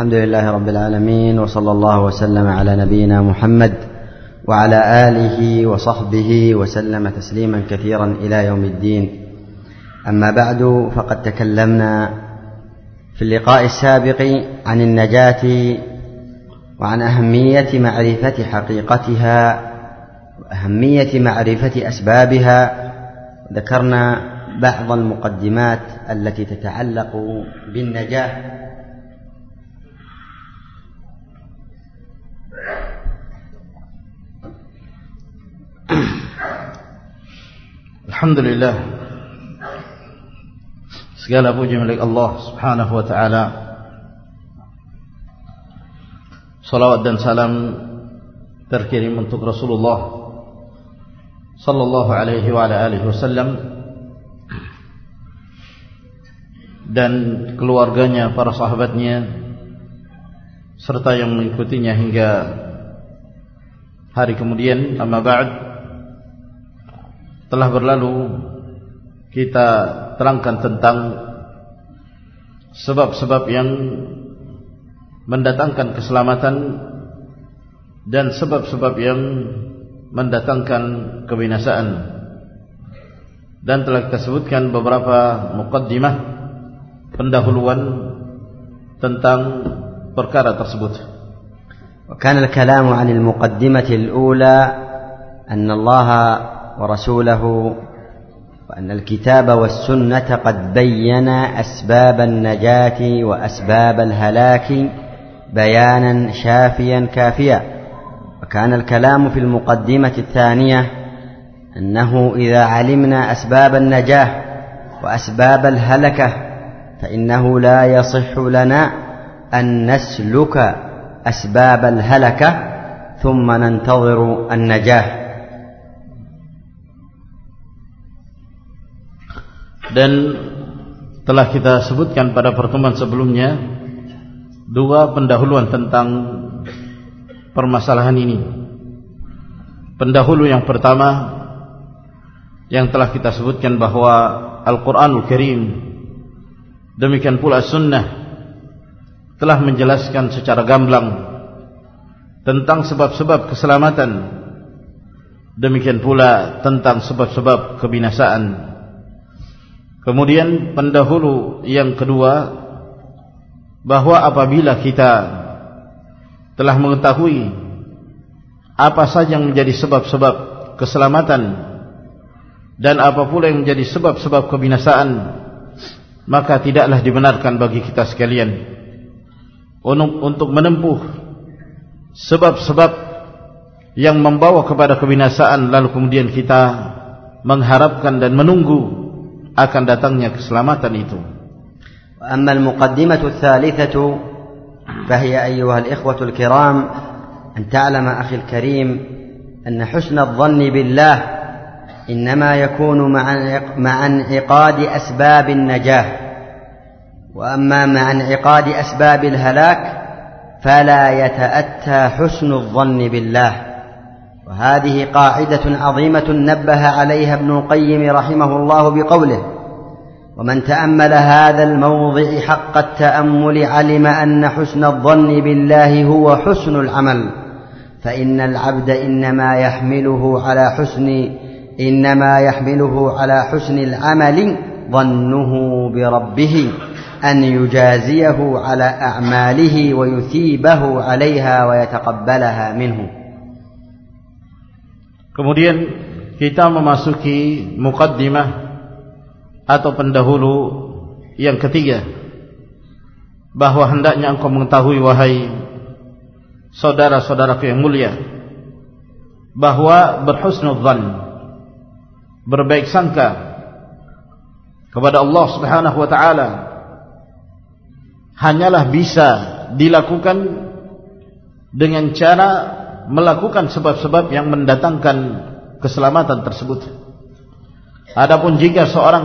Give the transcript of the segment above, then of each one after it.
الحمد لله رب العالمين وصلى الله وسلم على نبينا محمد وعلى آله وصحبه وسلم تسليما كثيرا إلى يوم الدين. أما بعد فقد تكلمنا في اللقاء السابق عن النجاة وعن أهمية معرفة حقيقتها وأهمية معرفة أسبابها. ذكرنا بعض المقدمات التي تتعلق بالنجاة Alhamdulillah. Segala puji milik Allah subhanahu wa ta'ala. Salawat dan salam terkirim untuk Rasulullah Sallallahu alaihi wa alihi wasallam Dan keluarganya, para sahabatnya Serta yang mengikutinya hingga hari kemudian. Amma ba'd telah berlalu kita terangkan tentang sebab-sebab yang mendatangkan keselamatan dan sebab-sebab yang mendatangkan kebinasaan dan telah kita sebutkan beberapa mukaddimah pendahuluan tentang perkara tersebut وكان الكلام عن المقدمة الأولى أن الله ورسوله وأن الكتاب والسنة قد بينا أسباب النجاة وأسباب الهلاك بيانا شافيا كافيا. وكان الكلام في المقدمة الثانية أنه إذا علمنا أسباب النجاة وأسباب الهلكة فإنه لا يصح لنا أن نسلك أسباب الهلكة ثم ننتظر النجاة. Dan telah kita sebutkan pada pertemuan sebelumnya dua pendahuluan tentang permasalahan ini. Pendahulu yang pertama yang telah kita sebutkan bahawa Al-Quranul Karim demikian pula Sunnah telah menjelaskan secara gamblang tentang sebab-sebab keselamatan demikian pula tentang sebab-sebab kebinasaan Kemudian pendahulu yang kedua bahawa apabila kita telah mengetahui apa saja yang menjadi sebab-sebab keselamatan dan apa pula yang menjadi sebab-sebab kebinasaan maka tidaklah dibenarkan bagi kita sekalian untuk menempuh sebab-sebab yang membawa kepada kebinasaan lalu kemudian kita mengharapkan dan menunggu akan datangnya keselamatan itu. أما المقدمة الثالثة فهي أيها الإخوة الكرام أن تعلم أخي الكريم أن حسن الظن بالله إنما يكون مع انعقاد أسباب النجاة وأما مع انعقاد أسباب الهلاك فلا يتأتى حسن الظن بالله وهذه قاعدة عظيمة نبه عليها ابن القيم رحمه الله بقوله ومن تأمل هذا الموضع حق التأمل علم أن حسن الظن بالله هو حسن العمل فإن العبد إنما يحمله على حسن إنما يحمله على حسن العمل ظنه بربه أن يجازيه على أعماله ويثيبه عليها ويتقبلها منه. Kemudian kita memasuki mukaddimah atau pendahulu yang ketiga bahawa hendaknya engkau mengetahui wahai saudara-saudaraku yang mulia bahawa berhusnudzan berbaik sangka kepada Allah Subhanahu wa taala hanyalah bisa dilakukan dengan cara melakukan sebab-sebab yang mendatangkan keselamatan tersebut. Adapun jika seorang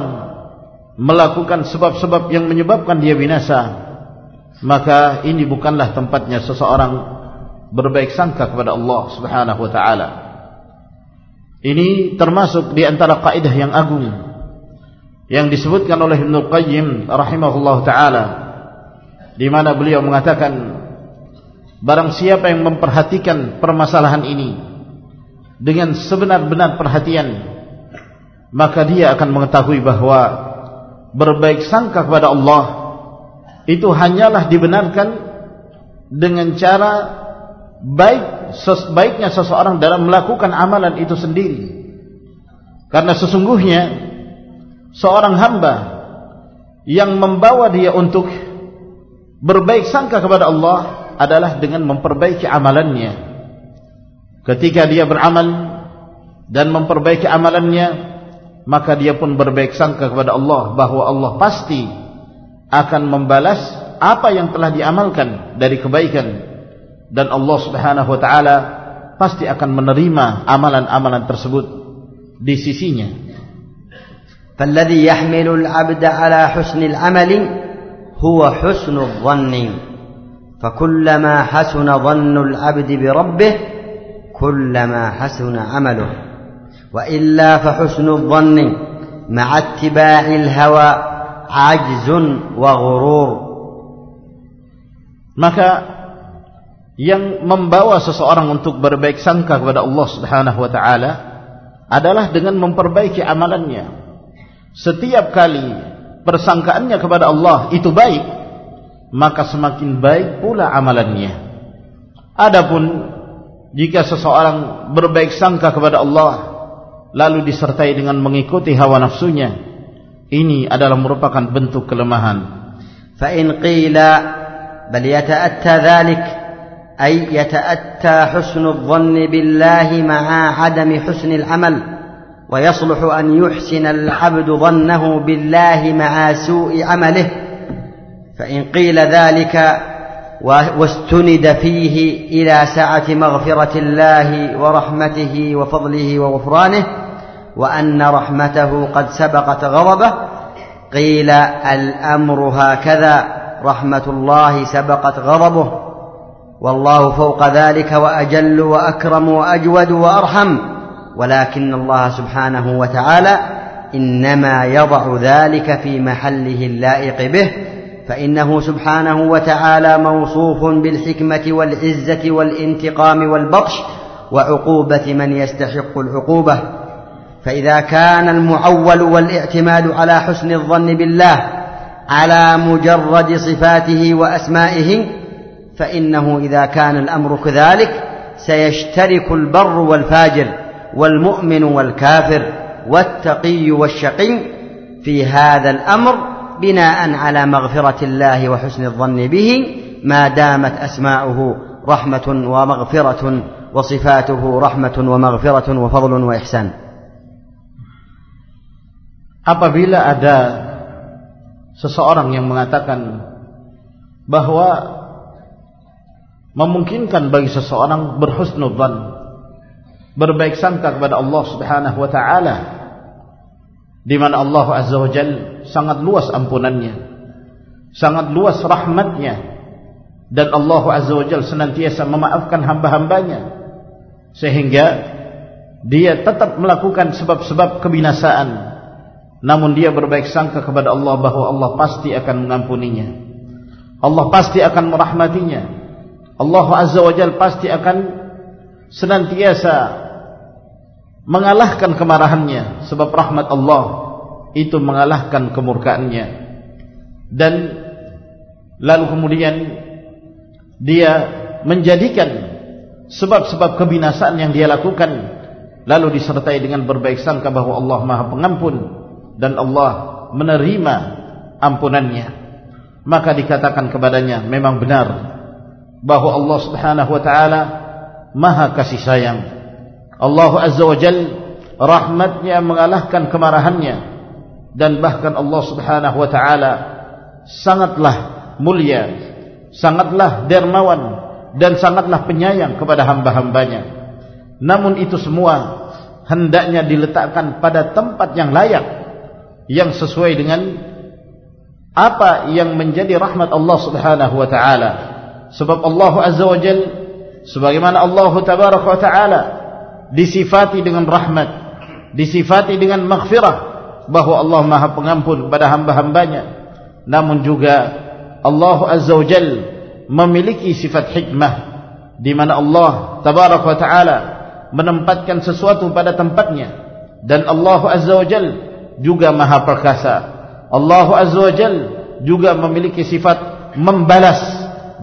melakukan sebab-sebab yang menyebabkan dia binasa, maka ini bukanlah tempatnya seseorang berbaik sangka kepada Allah Subhanahu wa taala. Ini termasuk di antara kaidah yang agung yang disebutkan oleh Ibnu Qayyim rahimahullah taala di mana beliau mengatakan barang siapa yang memperhatikan permasalahan ini dengan sebenar-benar perhatian maka dia akan mengetahui bahawa berbaik sangka kepada Allah itu hanyalah dibenarkan dengan cara baik sebaiknya seseorang dalam melakukan amalan itu sendiri. Karena sesungguhnya seorang hamba yang membawa dia untuk berbaik sangka kepada Allah adalah dengan memperbaiki amalannya ketika dia beramal dan memperbaiki amalannya maka dia pun berbaik sangka kepada Allah bahawa Allah pasti akan membalas apa yang telah diamalkan dari kebaikan dan Allah Subhanahu wa taala pasti akan menerima amalan-amalan tersebut di sisinya. فالذي يحمل العبد على حسن العمل هو حسن الظن فكلما حسن ظن العبد بربه كلما حسن عمله وإلا فحسن الظن مع اتباع الهوى عجز وغرور maka yang membawa seseorang untuk berbaik sangka kepada Allah Subhanahu wa taala adalah dengan memperbaiki amalannya. Setiap kali persangkaannya kepada Allah itu baik, maka semakin baik pula amalannya. Adapun jika seseorang berbaik sangka kepada Allah lalu disertai dengan mengikuti hawa nafsunya, ini adalah merupakan bentuk kelemahan. Fa in qila bal yata'atta dhalik أي يتأتى حسن الظن بالله مع عدم حسن العمل ويصلح أن يحسن العبد ظنه بالله مع سوء عمله فإن قيل ذلك واستند فيه إلى سعة مغفرة الله ورحمته وفضله وغفرانه وأن رحمته قد سبقت غضبه قيل الأمر هكذا رحمة الله سبقت غضبه والله فوق ذلك وأجل وأكرم وأجود وأرحم ولكن الله سبحانه وتعالى إنما يضع ذلك في محله اللائق به فإنه سبحانه وتعالى موصوف بالحكمة والعزة والانتقام والبطش وعقوبة من يستحق العقوبة. فإذا كان المعول والاعتماد على حسن الظن بالله على مجرد صفاته وأسمائه فإنه إذا كان الأمر كذلك سيشترك البر والفاجر والمؤمن والكافر والتقي والشقي في هذا الأمر بناء على مغفرة الله وحسن الظن به ما دامت أسماؤه رحمة ومغفرة وصفاته رحمة ومغفرة وفضل وإحسان apabila ada seseorang yang mengatakan bahwa memungkinkan bagi seseorang berhusnudzan berbaik sangka kepada Allah Subhanahu wa taala di mana Allah Azza wa Jalla sangat luas ampunannya sangat luas rahmatnya. Dan Allah Azza wa Jalla senantiasa memaafkan hamba-hambanya sehingga dia tetap melakukan sebab-sebab kebinasaan. Namun dia berbaik sangka kepada Allah bahwa Allah pasti akan mengampuninya. Allah pasti akan merahmatinya. Allah Azza wa Jal pasti akan senantiasa mengalahkan kemarahannya sebab rahmat Allah itu mengalahkan kemurkaannya dan lalu kemudian dia menjadikan sebab-sebab kebinasaan yang dia lakukan lalu disertai dengan berbaik sangka bahawa Allah Maha Pengampun dan Allah menerima ampunannya maka dikatakan kepadanya memang benar bahwa Allah Subhanahu wa taala Maha kasih sayang. Allah Azza wa Jal rahmatnya mengalahkan kemarahannya dan bahkan Allah Subhanahu wa taala sangatlah mulia, sangatlah dermawan dan sangatlah penyayang kepada hamba-hambanya. Namun itu semua hendaknya diletakkan pada tempat yang layak yang sesuai dengan apa yang menjadi rahmat Allah Subhanahu wa taala sebab Allah Azza wa Jal sebagaimana Allah Tabaraka wa Ta'ala disifati dengan rahmat disifati dengan maghfirah bahawa Allah maha pengampun kepada hamba-hambanya. Namun juga Allah Azza wa Jal memiliki sifat hikmah di mana Allah Tabarak wa Ta'ala menempatkan sesuatu pada tempatnya. Dan Allah Azza wa Jal juga maha perkasa. Allah Azza wa Jal juga memiliki sifat membalas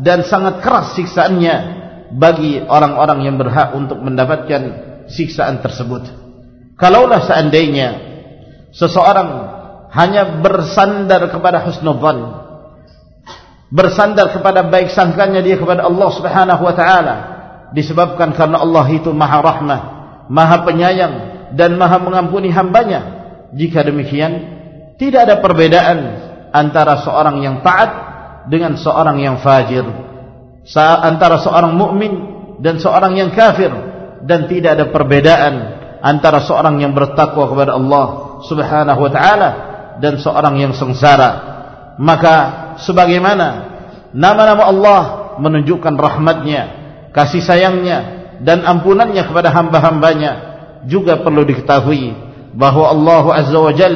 dan sangat keras siksaannya bagi orang-orang yang berhak untuk mendapatkan siksaan tersebut kalaulah seandainya seseorang hanya bersandar kepada husnudzan bersandar kepada baik sangkanya dia kepada Allah Subhanahu wa taala disebabkan karena Allah itu Maha Rahmah, Maha Penyayang dan Maha mengampuni hambanya. Jika demikian, tidak ada perbedaan antara seorang yang taat dengan seorang yang fajir. Antara seorang mukmin dan seorang yang kafir dan tidak ada perbedaan antara seorang yang bertakwa kepada Allah Subhanahu wa taala dan seorang yang sengsara maka sebagaimana nama-nama Allah menunjukkan rahmatnya kasih sayangnya dan ampunannya kepada hamba-hambanya juga perlu diketahui bahawa Allah Azza wa Jal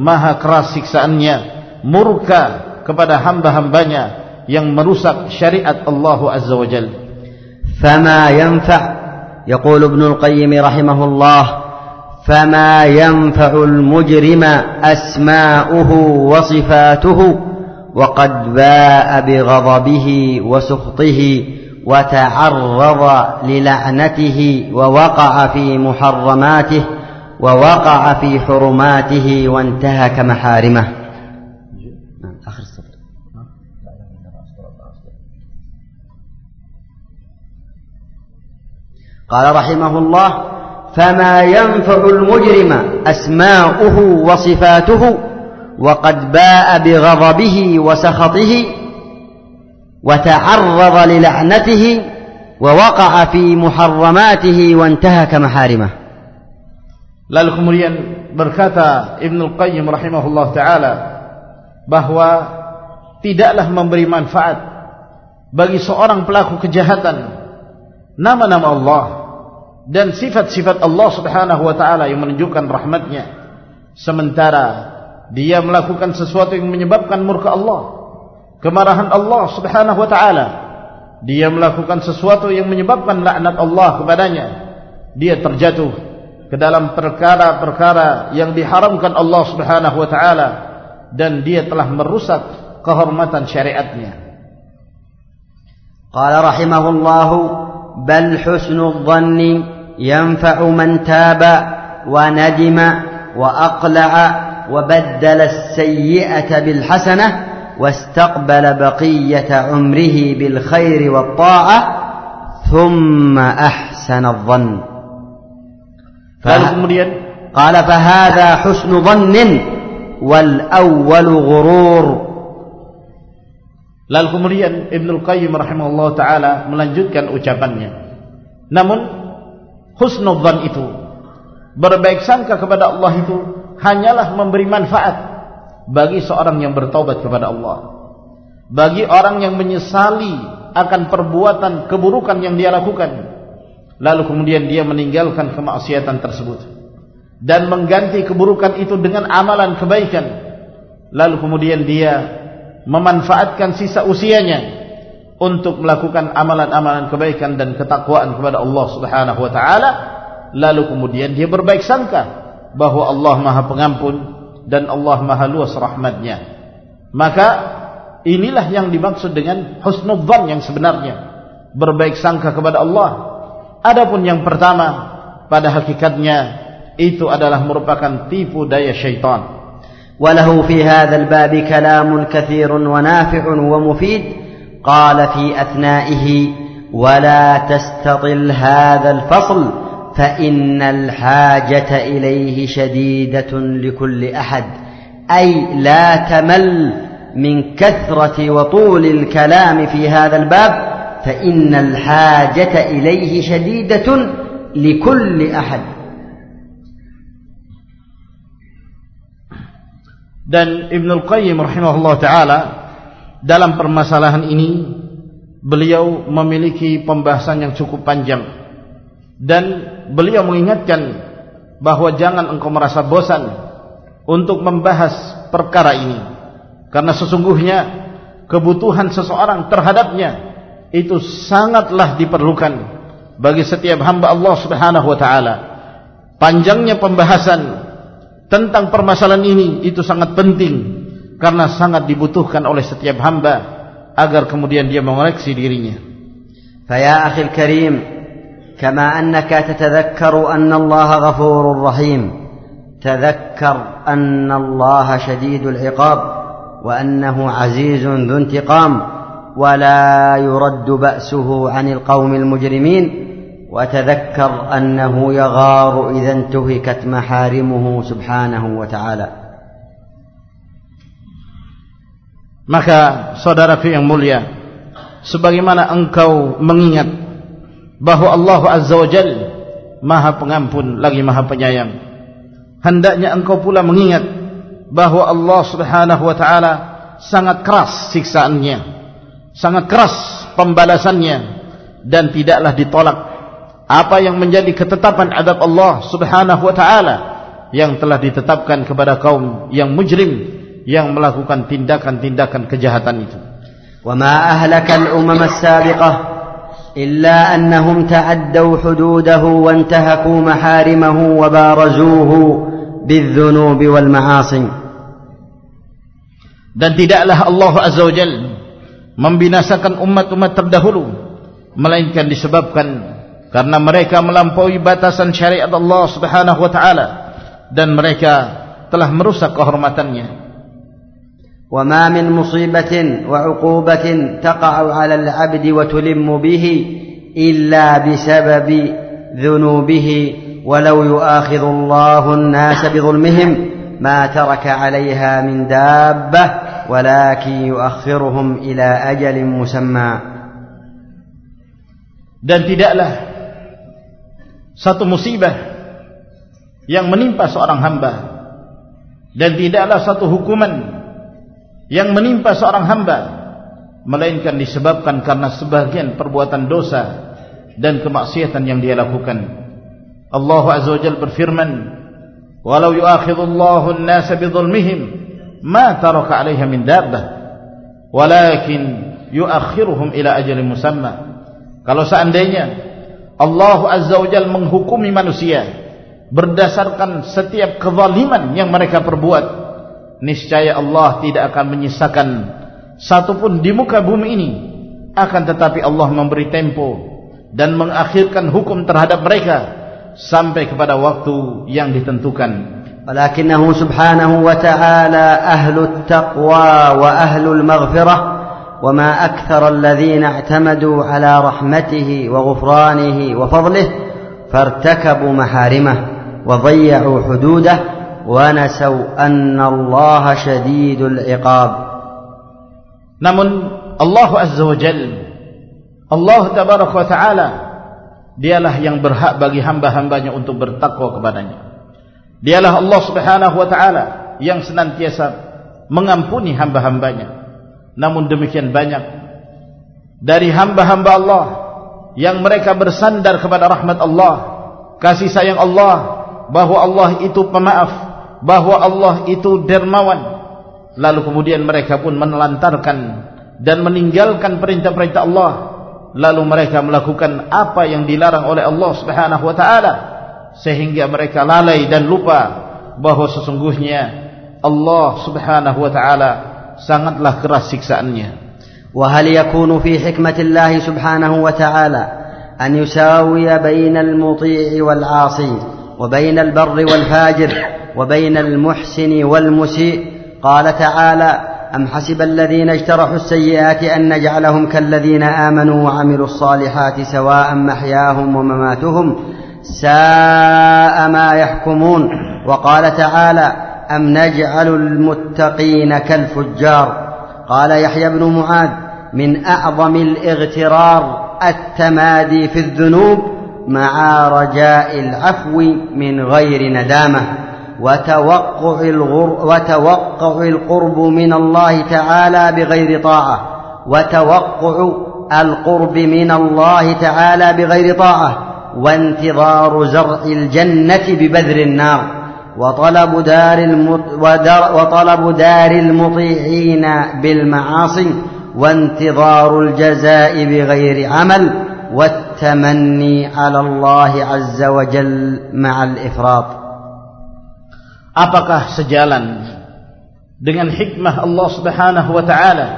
maha keras siksaannya murka kepada hamba-hambanya yang merusak syariat Allah Azza wa Jal فما ينفع يقول ابن القيم رحمه الله فما ينفع المجرم أسماؤه وصفاته وقد باء بغضبه وسخطه وتعرض للعنته ووقع في محرماته ووقع في حرماته وانتهك محارمه. قال رحمه الله فما ينفع المجرم أسماؤه وصفاته وقد باء بغضبه وسخطه وتعرض للعنته ووقع في محرماته وانتهك محارمه Lalu kemudian berkata Ibn Al-Qayyim rahimahullah ta'ala bahawa tidaklah memberi manfaat bagi seorang pelaku kejahatan nama-nama Allah dan sifat-sifat Allah subhanahu wa ta'ala yang menunjukkan rahmatnya. Sementara dia melakukan sesuatu yang menyebabkan murka Allah kemarahan Allah subhanahu wa ta'ala. Dia melakukan sesuatu yang menyebabkan laknat Allah kepadanya. Dia terjatuh ke dalam perkara-perkara yang diharamkan Allah subhanahu wa ta'ala. Dan dia telah merusak kehormatan syariatnya. Qala rahimahullahu bal husnul dhanni ينفع من تاب وندم وأقلع وبدل السيئة بالحسنة واستقبل بقية عمره بالخير والطاعة ثم أحسن الظن. قال فهذا حسن ظن والأول غرور. Lalu kemudian Ibn Al-Qayyim rahimahullah ta'ala melanjutkan ucapannya. Namun husnudzan itu. Berbaik sangka kepada Allah itu hanyalah memberi manfaat bagi seorang yang bertaubat kepada Allah. Bagi orang yang menyesali akan perbuatan keburukan yang dia lakukan. Lalu kemudian dia meninggalkan kemaksiatan tersebut. Dan mengganti keburukan itu dengan amalan kebaikan. Lalu kemudian dia memanfaatkan sisa usianya untuk melakukan amalan-amalan kebaikan dan ketakwaan kepada Allah Subhanahu wa taala lalu kemudian dia berbaik sangka bahwa Allah Maha Pengampun dan Allah Maha Luas rahmatnya maka inilah yang dimaksud dengan husnudzan yang sebenarnya berbaik sangka kepada Allah adapun yang pertama pada hakikatnya itu adalah merupakan tipu daya syaitan وله في هذا الباب كلام كثير ونافع ومفيد قال في أثنائه ولا تستطل هذا الفصل فإن الحاجة إليه شديدة لكل أحد أي لا تمل من كثرة وطول الكلام في هذا الباب فإن الحاجة إليه شديدة لكل أحد. Dan Ibn Al-Qayyim rahimahullah ta'ala dalam permasalahan ini beliau memiliki pembahasan yang cukup panjang. Dan beliau mengingatkan bahawa jangan engkau merasa bosan untuk membahas perkara ini. Karena sesungguhnya kebutuhan seseorang terhadapnya itu sangatlah diperlukan bagi setiap hamba Allah Subhanahu wa taala. Panjangnya pembahasan tentang permasalahan ini itu sangat penting karena sangat dibutuhkan oleh setiap hamba agar kemudian dia mengoreksi dirinya. Faya akhil karim, kama annaka tatadhakkaru anna Allah ghafurur rahim, tadhakkar anna Allah shadidul iqab. وأنه عزيز ذو انتقام ولا يرد بأسه عن القوم المجرمين وتذكر أنه يغار إذا انتهكت محارمه سبحانه وتعالى Maka saudaraku yang mulia Sebagaimana engkau mengingat Bahawa Allah Azza wa Jal Maha pengampun lagi maha penyayang. Hendaknya engkau pula mengingat bahwa Allah Subhanahu wa taala sangat keras siksaannya sangat keras pembalasannya dan tidaklah ditolak apa yang menjadi ketetapan adab Allah Subhanahu wa taala yang telah ditetapkan kepada kaum yang mujrim yang melakukan tindakan-tindakan kejahatan itu wa ma ahlaka al-umam as-sabiqah illa annahum ta'addaw hududahu wa intahaku maharimahu wa barazuhu بالذنوب والمعاصي dan tidaklah Allah Azza wa Jal membinasakan umat-umat terdahulu melainkan disebabkan karena mereka melampaui batasan syariat Allah Subhanahu wa taala dan mereka telah merusak kehormatannya وما من مصيبة وعقوبة تقع على العبد وتلم به إلا بسبب ذنوبه ولو يؤاخذ الله الناس بظلمهم ما ترك عليها من دابة ولكن يؤخرهم إلى أجل مسمى. Dan tidaklah satu musibah yang menimpa seorang hamba. Dan tidaklah satu hukuman yang menimpa seorang hamba melainkan disebabkan karena sebagian perbuatan dosa dan kemaksiatan yang dia lakukan. Allah Azza wa Jalla berfirman walau yu'akhidullahu an-nasa bidhulmihim ma taraka 'alayha min dabbah walakin yu'akhiruhum ila ajalin musamma. Kalau seandainya Allah Azza wa Jalla menghukumi manusia berdasarkan setiap kezaliman yang mereka perbuat niscaya Allah tidak akan menyisakan satu pun di muka bumi ini akan tetapi Allah memberi tempo dan mengakhirkan hukum terhadap mereka sampai kepada waktu yang ditentukan. ولكنه سبحانه وتعالى أهل التقوى وأهل المغفرة وما أكثر الذين اعتمدوا على رحمته وغفرانه وفضله فارتكبوا محارمه وضيعوا حدوده ونسوا أن الله شديد العقاب namun Allah Azza wa Jal Allah Tabaraka wa Ta'ala dialah yang berhak bagi hamba-hambanya untuk bertakwa kepadanya dialah Allah subhanahu wa ta'ala yang senantiasa mengampuni hamba-hambanya namun demikian banyak dari hamba-hamba Allah yang mereka bersandar kepada rahmat Allah kasih sayang Allah bahwa Allah itu pemaaf bahwa Allah itu dermawan. Lalu kemudian mereka pun menelantarkan dan meninggalkan perintah-perintah Allah. Lalu mereka melakukan apa yang dilarang oleh Allah Subhanahu wa taala sehingga mereka lalai dan lupa bahwa sesungguhnya Allah Subhanahu wa taala sangatlah keras siksaannya. Wa hal yakunu fi hikmatillah subhanahu wa taala an yusawiya bainal muti'i wal 'asi وبين البر والفاجر وبين المحسن والمسيء. قال تعالى أم حسب الذين اجترحوا السيئات أن نجعلهم كالذين آمنوا وعملوا الصالحات سواء محياهم ومماتهم ساء ما يحكمون. وقال تعالى أم نجعل المتقين كالفجار. قال يحيى بن معاذ من أعظم الإغترار التمادي في الذنوب مع رجاء العفو من غير ندامة. وتوقع, الغر وتوقع القرب من الله تعالى بغير طاعة. وتوقع القرب من الله تعالى بغير طاعة. وانتظار زرع الجنة ببذر النار. وطلب دار, وطلب دار المطيعين بالمعاصي. وانتظار الجزاء بغير عمل. والتمني على الله عز وجل مع الإفراط apakah sejalan dengan hikmah Allah Subhanahu wa taala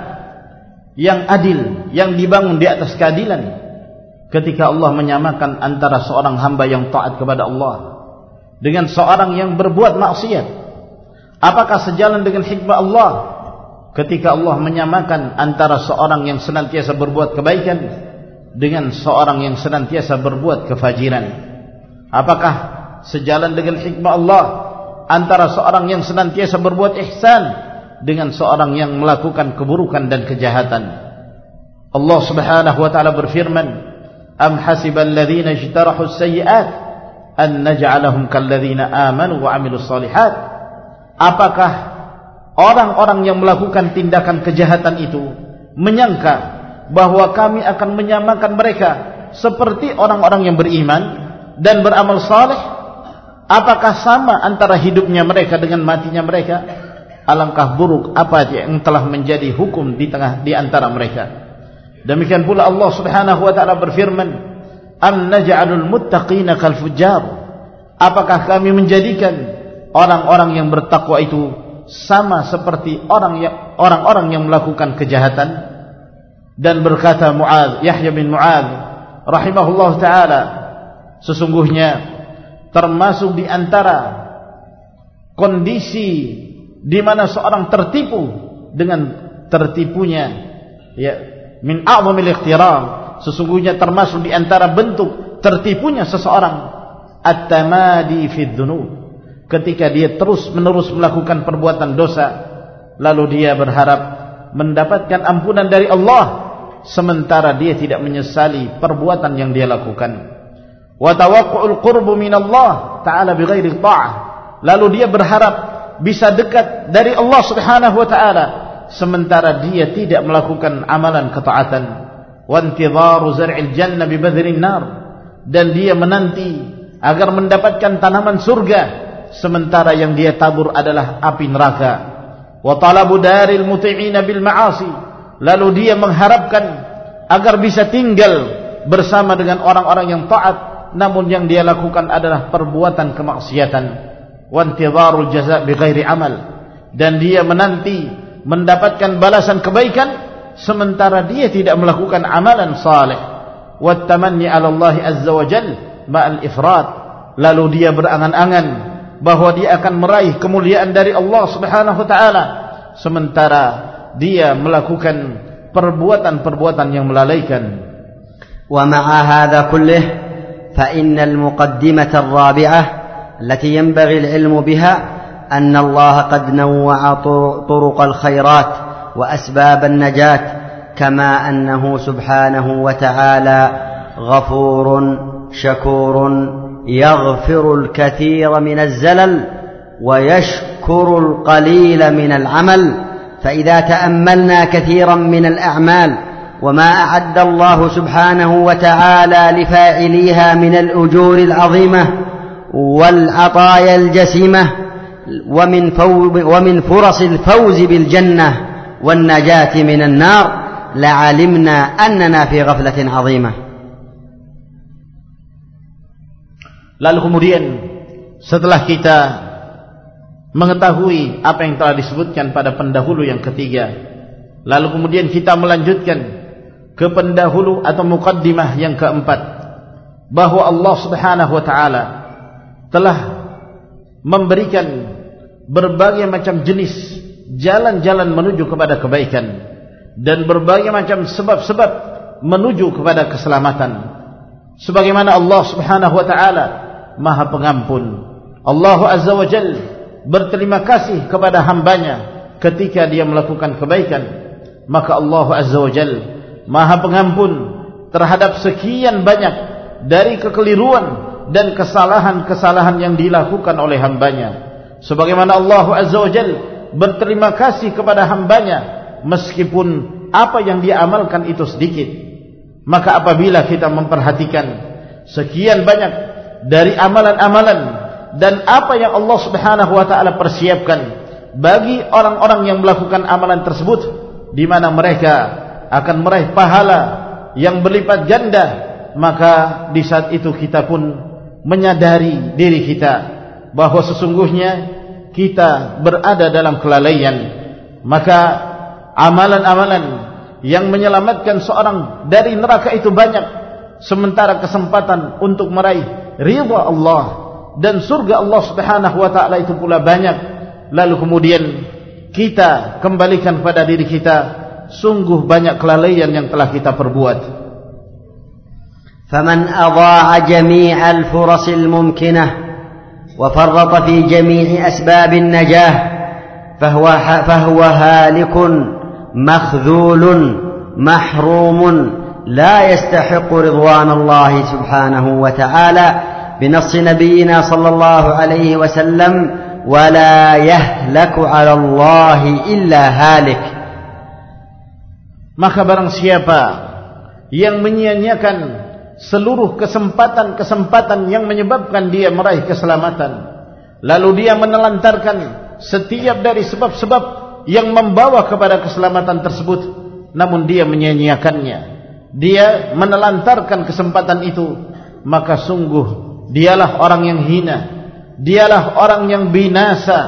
yang adil yang dibangun di atas keadilan ketika Allah menyamakan antara seorang hamba yang taat kepada Allah dengan seorang yang berbuat maksiat apakah sejalan dengan hikmah Allah ketika Allah menyamakan antara seorang yang senantiasa berbuat kebaikan dengan seorang yang senantiasa berbuat kefajiran apakah sejalan dengan hikmah Allah antara seorang yang senantiasa berbuat ihsan dengan seorang yang melakukan keburukan dan kejahatan. Allah Subhanahu wa taala berfirman, "Am hasibal ladzina ijtarahu as-sayyi'at an naj'alahum kal ladzina amanu wa 'amilus shalihat?" Apakah orang-orang yang melakukan tindakan kejahatan itu menyangka bahwa kami akan menyamakan mereka seperti orang-orang yang beriman dan beramal saleh? Apakah sama antara hidupnya mereka dengan matinya mereka? Alangkah buruk apa yang telah menjadi hukum di tengah di antara mereka. Demikian pula Allah Subhanahu wa taala berfirman, "Am naj'alul muttaqina kal fujjar?" Apakah kami menjadikan orang-orang yang bertakwa itu sama seperti orang yang orang-orang yang melakukan kejahatan? Dan berkata Muaz, Yahya bin Muaz rahimahullah taala, sesungguhnya termasuk di antara kondisi di mana seorang tertipu dengan tertipunya ya min a'zamil ikhtiram sesungguhnya termasuk di antara bentuk tertipunya seseorang at-tamadi fi dzunub ketika dia terus-menerus melakukan perbuatan dosa lalu dia berharap mendapatkan ampunan dari Allah sementara dia tidak menyesali perbuatan yang dia lakukan. Wa tawaqqu'ul qurbu min Allah taala bighairi ta'ah. Lalu dia berharap bisa dekat dari Allah Subhanahu wa taala. Sementara dia tidak melakukan amalan ketaatan. Wa intidharu zar'il jannah bi badrin nar. Dan dia menanti agar mendapatkan tanaman surga. Sementara yang dia tabur adalah api neraka. Wa talabu daril muti'ina bil ma'asi lalu dia mengharapkan agar bisa tinggal bersama dengan orang-orang yang taat. Namun yang dia lakukan adalah perbuatan kemaksiatan. Wantidharul jaza' bighairi amal. Dan dia menanti mendapatkan balasan kebaikan sementara dia tidak melakukan amalan saleh. Wattamanni 'ala Allah azza wa jalla ma'al ifrat lalu dia berangan-angan bahwa dia akan meraih kemuliaan dari Allah Subhanahu wa taala. Sementara dia melakukan perbuatan-perbuatan yang melalaikan. Ma'a hadha kullihi فإن المقدمة الرابعة التي ينبغي العلم بها أن الله قد نوع طرق الخيرات وأسباب النجاة كما أنه سبحانه وتعالى غفور شكور يغفر الكثير من الزلل ويشكر القليل من العمل فإذا تأملنا كثيرا من الأعمال وما أعد الله سبحانه وتعالى لفاعليها من الأجور العظيمة والعطايا الجسيمة ومن, ومن فرص الفوز بالجنة والنجاة من النار لعلمنا أننا في غفلة عظيمة. Lalu kemudian setelah kita mengetahui apa yang telah disebutkan pada pendahulu yang ketiga. Lalu kemudian kita melanjutkan ke pendahulu atau mukaddimah yang keempat bahwa Allah Subhanahu wa taala telah memberikan berbagai macam jenis jalan-jalan menuju kepada kebaikan dan berbagai macam sebab-sebab menuju kepada keselamatan. Sebagaimana Allah Subhanahu wa taala Maha Pengampun. Allah Azza wa Jalla berterima kasih kepada hambanya ketika dia melakukan kebaikan. Maka Allah Azza wa Jalla maha pengampun terhadap sekian banyak dari kekeliruan dan kesalahan-kesalahan yang dilakukan oleh hambanya. Sebagaimana Allah Azza wa Jal berterima kasih kepada hambanya meskipun apa yang dia amalkan itu sedikit. Maka apabila kita memperhatikan sekian banyak dari amalan-amalan dan apa yang Allah Subhanahu wa taala persiapkan bagi orang-orang yang melakukan amalan tersebut di mana mereka akan meraih pahala yang berlipat ganda maka di saat itu kita pun menyadari diri kita bahawa sesungguhnya kita berada dalam kelalaian. Maka amalan-amalan yang menyelamatkan seorang dari neraka itu banyak sementara kesempatan untuk meraih ridha Allah dan surga Allah Subhanahu wa taala itu pula banyak lalu kemudian kita kembalikan pada diri kita sungguh banyak kelalaian yang telah kita perbuat فمن أضاع جميع الفرص الممكنة وفرط في جميع أسباب النجاة فهو, فهو هالك مخذول محروم لا يستحق رضوان الله سبحانه وتعالى بنص نبينا صلى الله عليه وسلم ولا يهلك على الله إلا هالك maka barang siapa yang menyia-nyiakan seluruh kesempatan-kesempatan yang menyebabkan dia meraih keselamatan lalu dia menelantarkan setiap dari sebab-sebab yang membawa kepada keselamatan tersebut namun dia menyia-nyiakannya dia menelantarkan kesempatan itu maka sungguh dialah orang yang hina. Dialah orang yang binasa.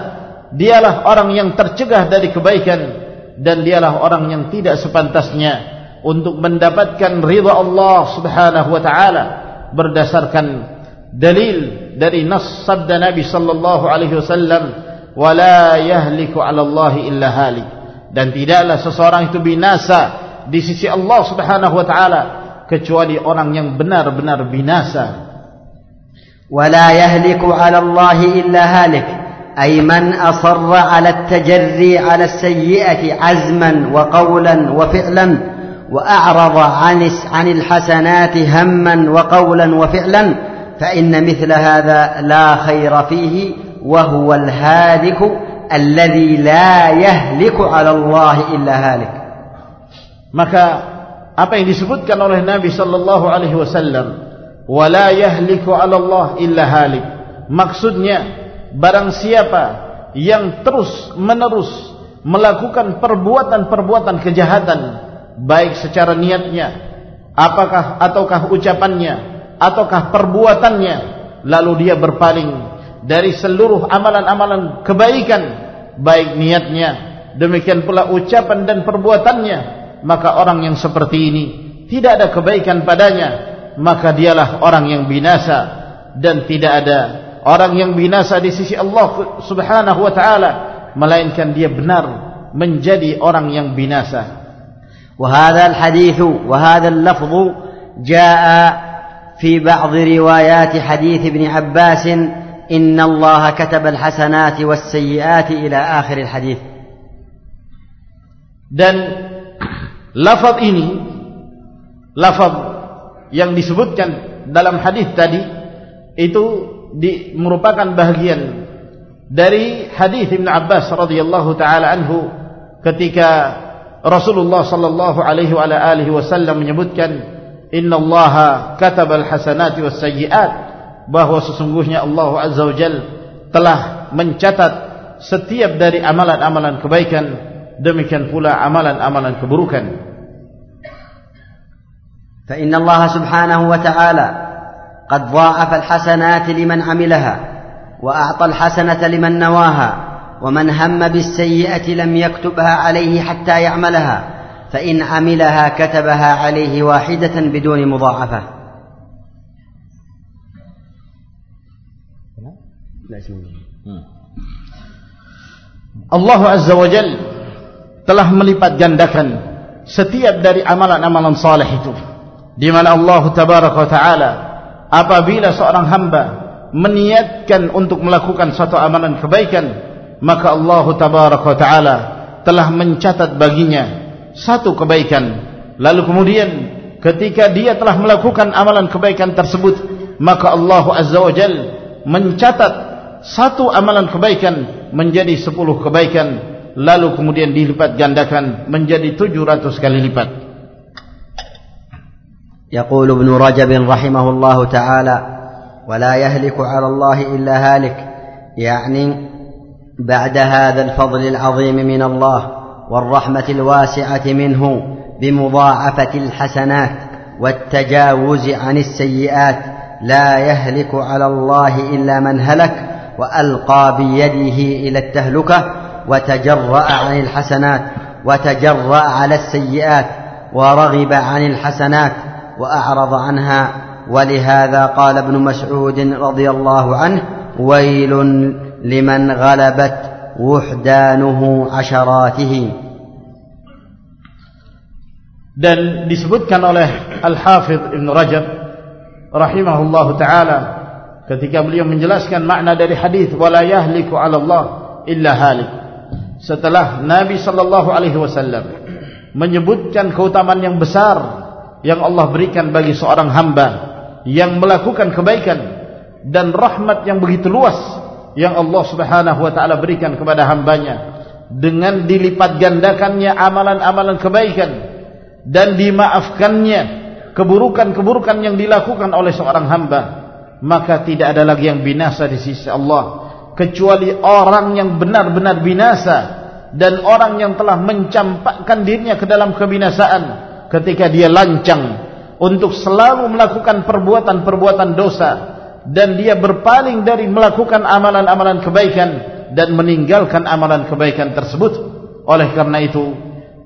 Dialah orang yang tercegah dari kebaikan. Dan dialah orang yang tidak sepantasnya untuk mendapatkan ridha Allah Subhanahu wa taala berdasarkan dalil dari nas sabda Nabi sallallahu alaihi wasallam wala yahliku 'ala Allah illa halik. Dan tidaklah seseorang itu binasa di sisi Allah Subhanahu wa taala kecuali orang yang benar-benar binasa wala yahliku 'ala Allah illa halik أي من أصر على التجري على السيئة عزما وقولا وفعلا وأعرض عن عن الحسنات هما وقولا وفعلا فإن مثل هذا لا خير فيه وهو الهالك الذي لا يهلك على الله إلا هالك. Maka apa yang disebutkan oleh Nabi sallallahu alaihi wasallam wala yahliku 'ala Allah illa halik. Maksudnya barang siapa yang terus menerus melakukan perbuatan-perbuatan kejahatan baik secara niatnya apakah ataukah ucapannya ataukah perbuatannya lalu dia berpaling dari seluruh amalan-amalan kebaikan baik niatnya demikian pula ucapan dan perbuatannya maka orang yang seperti ini tidak ada kebaikan padanya maka dialah orang yang binasa dan tidak ada orang yang binasa di sisi Allah Subhanahu wa taala melainkan dia benar menjadi orang yang binasa وهذا الحديث وهذا اللفظ جاء في بعض روايات حديث ابن عباس إن الله كتب الحسنات والسيئات إلى آخر الحديث dan lafaz ini lafaz yang disebutkan dalam hadis tadi itu di, merupakan bahagian dari hadis Ibn Abbas radhiyallahu taala anhu ketika Rasulullah sallallahu alaihi wa alihi wasallam menyebutkan Inna Allah kataba al-hasanati was-sayyi'at bahwa sesungguhnya Allah Azza wa Jal telah mencatat setiap dari amalan-amalan kebaikan demikian pula amalan-amalan keburukan فإن الله سبحانه وتعالى قد ضاعف الحسنات لمن عملها وأعطى الحسنة لمن نواها ومن هم بالسيئة لم يكتبها عليه حتى يعملها فإن عملها كتبها عليه واحدة بدون مضاعفة الله عز وجل telah melipat gandakan setiap dari amalan-amalan saleh itu. Di mana Allah Tabaraka Ta'ala apabila seorang hamba meniatkan untuk melakukan suatu amalan kebaikan maka Allah tabaraka taala telah mencatat baginya satu kebaikan. Lalu kemudian ketika dia telah melakukan amalan kebaikan tersebut maka Allah azza wajal mencatat satu amalan kebaikan menjadi sepuluh kebaikan. Lalu kemudian dilipat gandakan menjadi tujuh ratus kali lipat يقول ابن رجب رحمه الله تعالى ولا يهلك على الله إلا هالك. يعني بعد هذا الفضل العظيم من الله والرحمة الواسعة منه بمضاعفة الحسنات والتجاوز عن السيئات لا يهلك على الله إلا من هلك وألقى بيده إلى التهلكة وتجرأ عن الحسنات وتجرأ على السيئات ورغب عن الحسنات وأعرض عنها ولهذا قال ابن مسعود رضي الله عنه ويل لمن غلبت وحدانه عشراته dan disebutkan oleh Al-Hafidh Ibn Rajab rahimahullah taala ketika beliau menjelaskan makna dari hadis wala yahliku 'ala Allah illa halik setelah Nabi wasallam menyebutkan keutamaan yang besar yang Allah berikan bagi seorang hamba yang melakukan kebaikan dan rahmat yang begitu luas yang Allah Subhanahu wa taala berikan kepada hambanya dengan dilipat gandakannya amalan-amalan kebaikan dan dimaafkannya keburukan-keburukan yang dilakukan oleh seorang hamba maka tidak ada lagi yang binasa di sisi Allah kecuali orang yang benar-benar binasa dan orang yang telah mencampakkan dirinya ke dalam kebinasaan ketika dia lancang untuk selalu melakukan perbuatan-perbuatan dosa dan dia berpaling dari melakukan amalan-amalan kebaikan dan meninggalkan amalan kebaikan tersebut. Oleh karena itu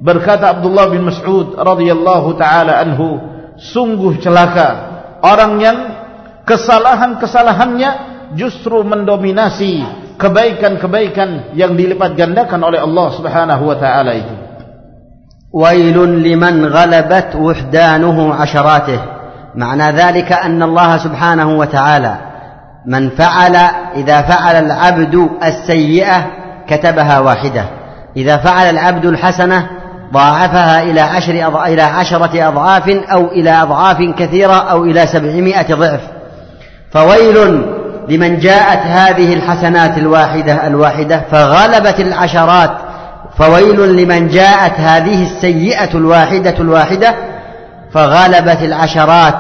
berkata Abdullah bin Mas'ud radhiyallahu taala anhu sungguh celaka orang yang kesalahan-kesalahannya justru mendominasi kebaikan-kebaikan yang dilipat gandakan oleh Allah Subhanahu wa taala itu wailun liman ghalabat wuhdanuhu asharaته معنى ذلك أن الله سبحانه وتعالى من فعل إذا فعل العبد السيئة كتبها واحدة. إذا فعل العبد الحسنة ضاعفها إلى عشر إلى عشرة أضعاف أو إلى أضعاف كثيرة أو إلى سبعمائة ضعف. فويل لمن جاءت هذه الحسنات الواحدة الواحدة فغلبت العشرات فويل لمن جاءت هذه السيئة الواحدة الواحدة فغلبت العشرات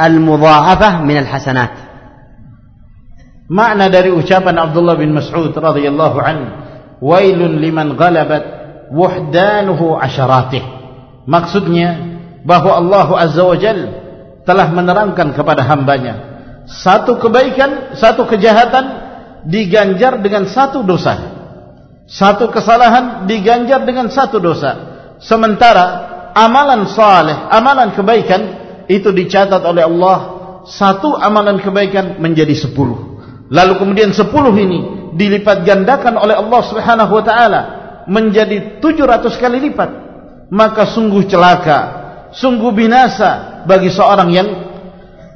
المضاعفة من الحسنات معنى dari ucapan Abdullah bin Mas'ud radhiyallahu anhu wailun liman ghalabat wuhdanuhu asyaratih maksudnya bahwa Allah azza wa jal telah menerangkan kepada hambanya satu kebaikan satu kejahatan diganjar dengan satu dosa satu kesalahan diganjar dengan satu dosa. Sementara amalan saleh amalan kebaikan itu dicatat oleh Allah satu amalan kebaikan menjadi sepuluh. Lalu kemudian sepuluh ini dilipat gandakan oleh Allah subhanahu wa ta'ala menjadi 700 kali lipat. Maka sungguh celaka sungguh binasa bagi seorang yang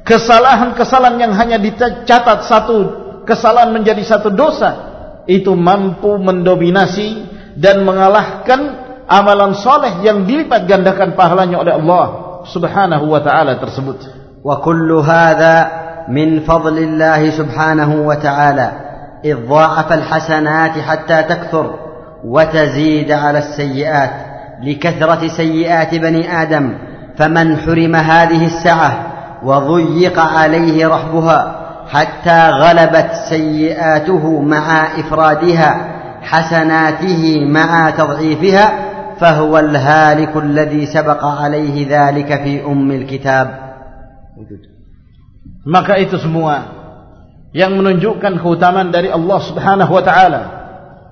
kesalahan-kesalahan yang hanya dicatat satu kesalahan menjadi satu dosa itu mampu mendominasi dan mengalahkan amalan soleh yang dilipat gandakan pahalanya oleh Allah subhanahu wa ta'ala tersebut wa kullu hadha min fadlillahi subhanahu wa ta'ala idha'afa alhasanati hatta takthur وتزيد على السيئات لكثرة سيئات بني آدم فمن حرم هذه السعة وضيق عليه رحبها حتى غلبت سيئاته مع إفرادها حسناته مع تضعيفها فهو الهالك الذي سبق عليه ذلك في أم الكتاب maka itu semua yang menunjukkan keutamaan dari Allah Subhanahu wa taala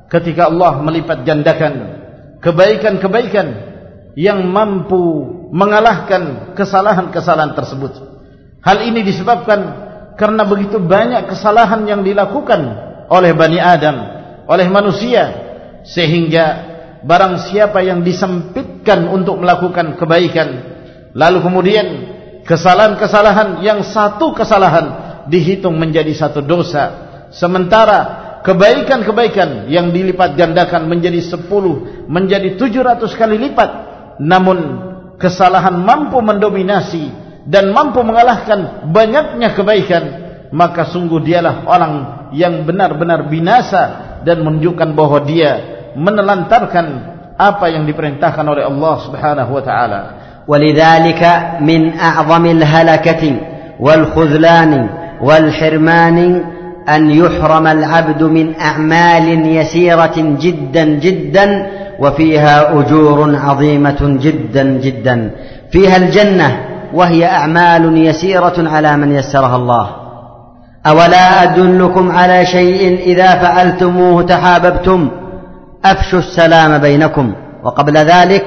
ketika Allah melipat gandakan kebaikan-kebaikan yang mampu mengalahkan kesalahan-kesalahan tersebut. Hal ini disebabkan karena begitu banyak kesalahan yang dilakukan oleh Bani Adam, oleh manusia sehingga barang siapa yang disempitkan untuk melakukan kebaikan lalu kemudian kesalahan-kesalahan yang satu kesalahan dihitung menjadi satu dosa sementara kebaikan-kebaikan yang dilipat gandakan menjadi sepuluh, menjadi tujuh ratus kali lipat. Namun kesalahan mampu mendominasi dan mampu mengalahkan banyaknya kebaikan, maka sungguh dialah orang yang benar-benar binasa dan menunjukkan bahwa dia menelantarkan apa yang diperintahkan oleh Allah Subhanahu wa taala. ولذلك من أعظم الهلكة والخذلان والحرمان أن يحرم العبد من أعمال يسيرة جدا جدا وفيها أجور عظيمة جدا جدا فيها الجنة وهي أعمال يسيرة على من يسرها الله. أولا أدلكم على شيء إذا فعلتموه تحاببتم؟ أفشوا السلام بينكم. وقبل ذلك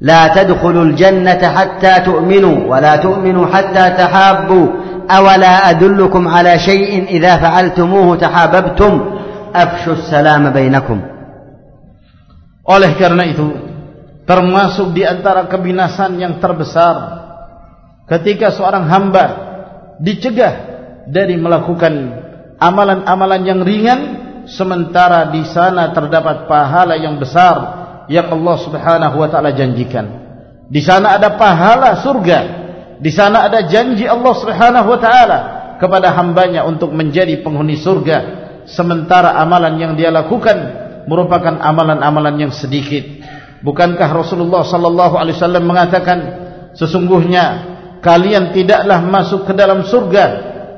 لا تدخلوا الجنة حتى تؤمنوا ولا تؤمنوا حتى تحابوا. أولا أدلكم على شيء إذا فعلتموه تحاببتم؟ أفشوا السلام بينكم. Oleh karena itu, termasuk di antara kebinasan yang terbesar ketika seorang hamba dicegah dari melakukan amalan-amalan yang ringan sementara di sana terdapat pahala yang besar yang Allah Subhanahu wa taala janjikan. Di sana ada pahala surga. Di sana ada janji Allah Subhanahu wa taala kepada hambanya untuk menjadi penghuni surga sementara amalan yang dia lakukan merupakan amalan-amalan yang sedikit. Bukankah Rasulullah sallallahu alaihi wasallam mengatakan sesungguhnya kalian tidaklah masuk ke dalam surga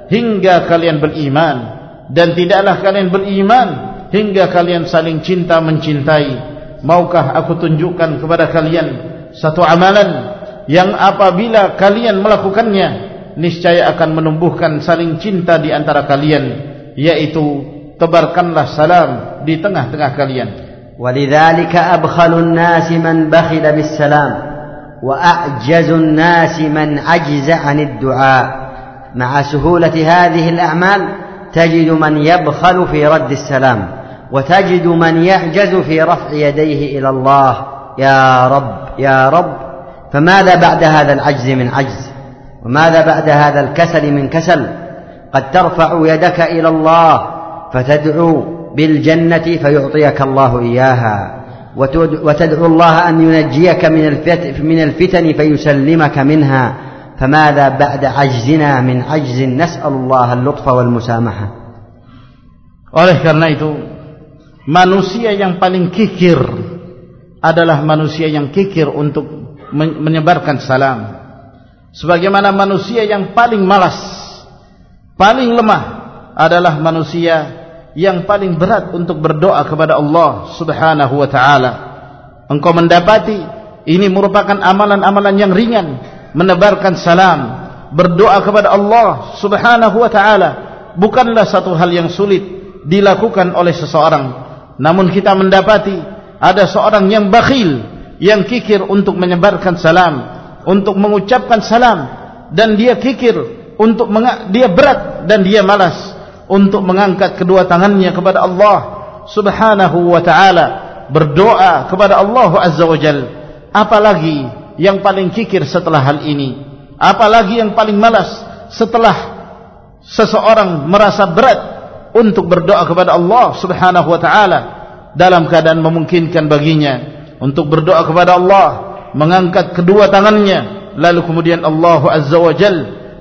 hingga kalian beriman dan tidaklah kalian beriman hingga kalian saling cinta mencintai. Maukah aku tunjukkan kepada kalian satu amalan yang apabila kalian melakukannya niscaya akan menumbuhkan saling cinta di antara kalian yaitu tebarkanlah salam di tengah-tengah kalian. ولذلك أبخل الناس من بخل بالسلام وأعجز الناس من عجز عن الدعاء. مع سهولة هذه الأعمال تجد من يبخل في رد السلام وتجد من يعجز في رفع يديه إلى الله. يا رب يا رب فماذا بعد هذا العجز من عجز؟ وماذا بعد هذا الكسل من كسل؟ قد ترفع يدك إلى الله فتدعو بالجنة فيعطيك الله إياها وتدعو الله أن ينجيك من الفتن فيسلمك منها فماذا بعد عجزنا من عجز نسأل الله اللطف والمسامحة oleh karena itu manusia yang paling kikir adalah manusia yang kikir untuk menyebarkan salam sebagaimana manusia yang paling malas paling lemah adalah manusia yang paling berat untuk berdoa kepada Allah Subhanahu wa taala. Engkau mendapati ini merupakan amalan-amalan yang ringan, menebarkan salam, berdoa kepada Allah Subhanahu wa taala bukanlah satu hal yang sulit dilakukan oleh seseorang. Namun kita mendapati ada seorang yang bakhil, yang kikir untuk menyebarkan salam, untuk mengucapkan salam dan dia kikir untuk dia berat dan dia malas untuk mengangkat kedua tangannya kepada Allah Subhanahu wa taala berdoa kepada Allah Azza wa Jal. Apalagi yang paling kikir setelah hal ini? Apalagi yang paling malas setelah seseorang merasa berat untuk berdoa kepada Allah Subhanahu wa taala dalam keadaan memungkinkan baginya untuk berdoa kepada Allah mengangkat kedua tangannya lalu kemudian Allah Azza wa Jal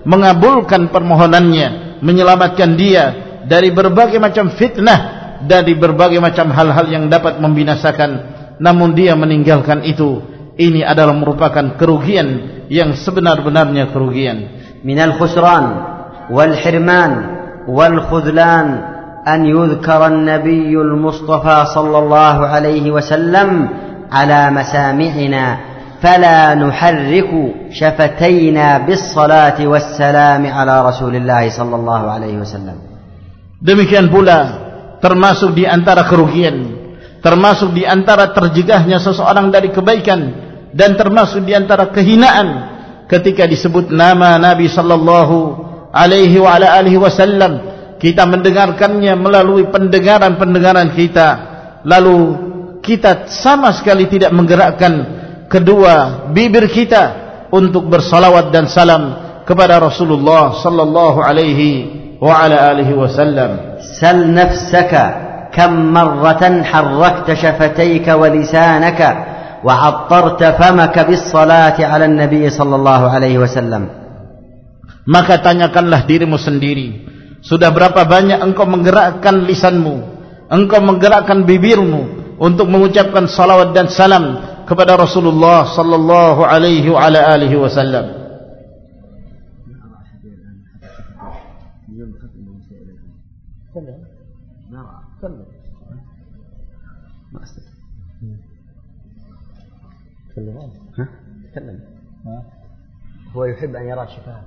mengabulkan permohonannya menyelamatkan dia dari berbagai macam fitnah dari berbagai macam hal-hal yang dapat membinasakan. Namun dia meninggalkan itu. Ini adalah merupakan kerugian yang sebenar-benarnya kerugian. Minal khusran wal hirman wal khudlan an yudhkara an-nabiy al-mustafa sallallahu alaihi wasallam ala masami'ina فلا نحرك شفتينا بالصلاة والسلام على رسول الله صلى الله عليه وسلم demikian pula termasuk di antara kerugian termasuk di antara terjegahnya seseorang dari kebaikan dan termasuk di antara kehinaan ketika disebut nama Nabi sallallahu alaihi wa ala alihi wasallam kita mendengarkannya melalui pendengaran-pendengaran kita lalu kita sama sekali tidak menggerakkan kedua bibir kita untuk bersalawat dan salam kepada Rasulullah sallallahu alaihi wa ala alihi wasallam. Sal nafsaka kam marratan harrakta shafatayka wa lisanaka wa 'attarta famaka bis salati 'ala an-nabi sallallahu alaihi wasallam. Maka tanyakanlah dirimu sendiri sudah berapa banyak engkau menggerakkan lisanmu engkau menggerakkan bibirmu untuk mengucapkan salawat dan salam kepada Rasulullah sallallahu alaihi wa ala alihi wasallam تكلم نعم تكلم ما استطيع تكلم ها تكلم هو يحب أن يرى شفاهة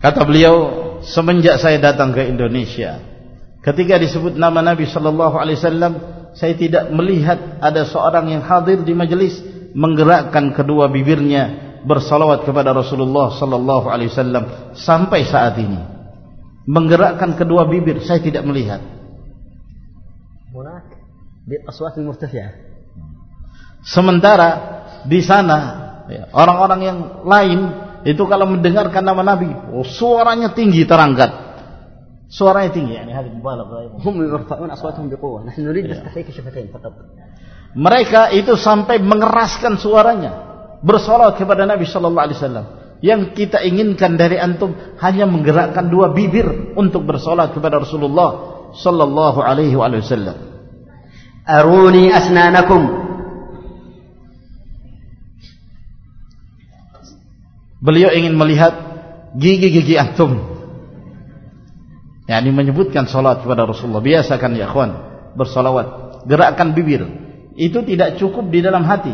Kata beliau, semenjak saya datang ke Indonesia, ketika disebut nama Nabi sallallahu alaihi wasallam, saya tidak melihat ada seorang yang hadir di majelis menggerakkan kedua bibirnya bersalawat kepada Rasulullah sallallahu alaihi wasallam sampai saat ini. Menggerakkan kedua bibir saya tidak melihat. Hunak di aswat murtafi'ah. Sementara di sana ya, orang-orang yang lain itu kalau mendengarkan nama Nabi, oh, suaranya tinggi terangkat. Suaranya tinggi, yani hadis mubalagha. Hum yarfa'un aswatuhum biquwwah. Nahnu nurid nastahik syafatain faqat. Mereka itu sampai mengeraskan suaranya bersolat kepada Nabi sallallahu alaihi wasallam. Yang kita inginkan dari antum hanya menggerakkan dua bibir untuk bersolat kepada Rasulullah sallallahu alaihi wasallam. Aruni asnanakum Beliau ingin melihat gigi-gigi antum yakni menyebutkan salat kepada Rasulullah. Biasakan ya ikhwan bersalawat. gerakkan bibir. Itu tidak cukup di dalam hati.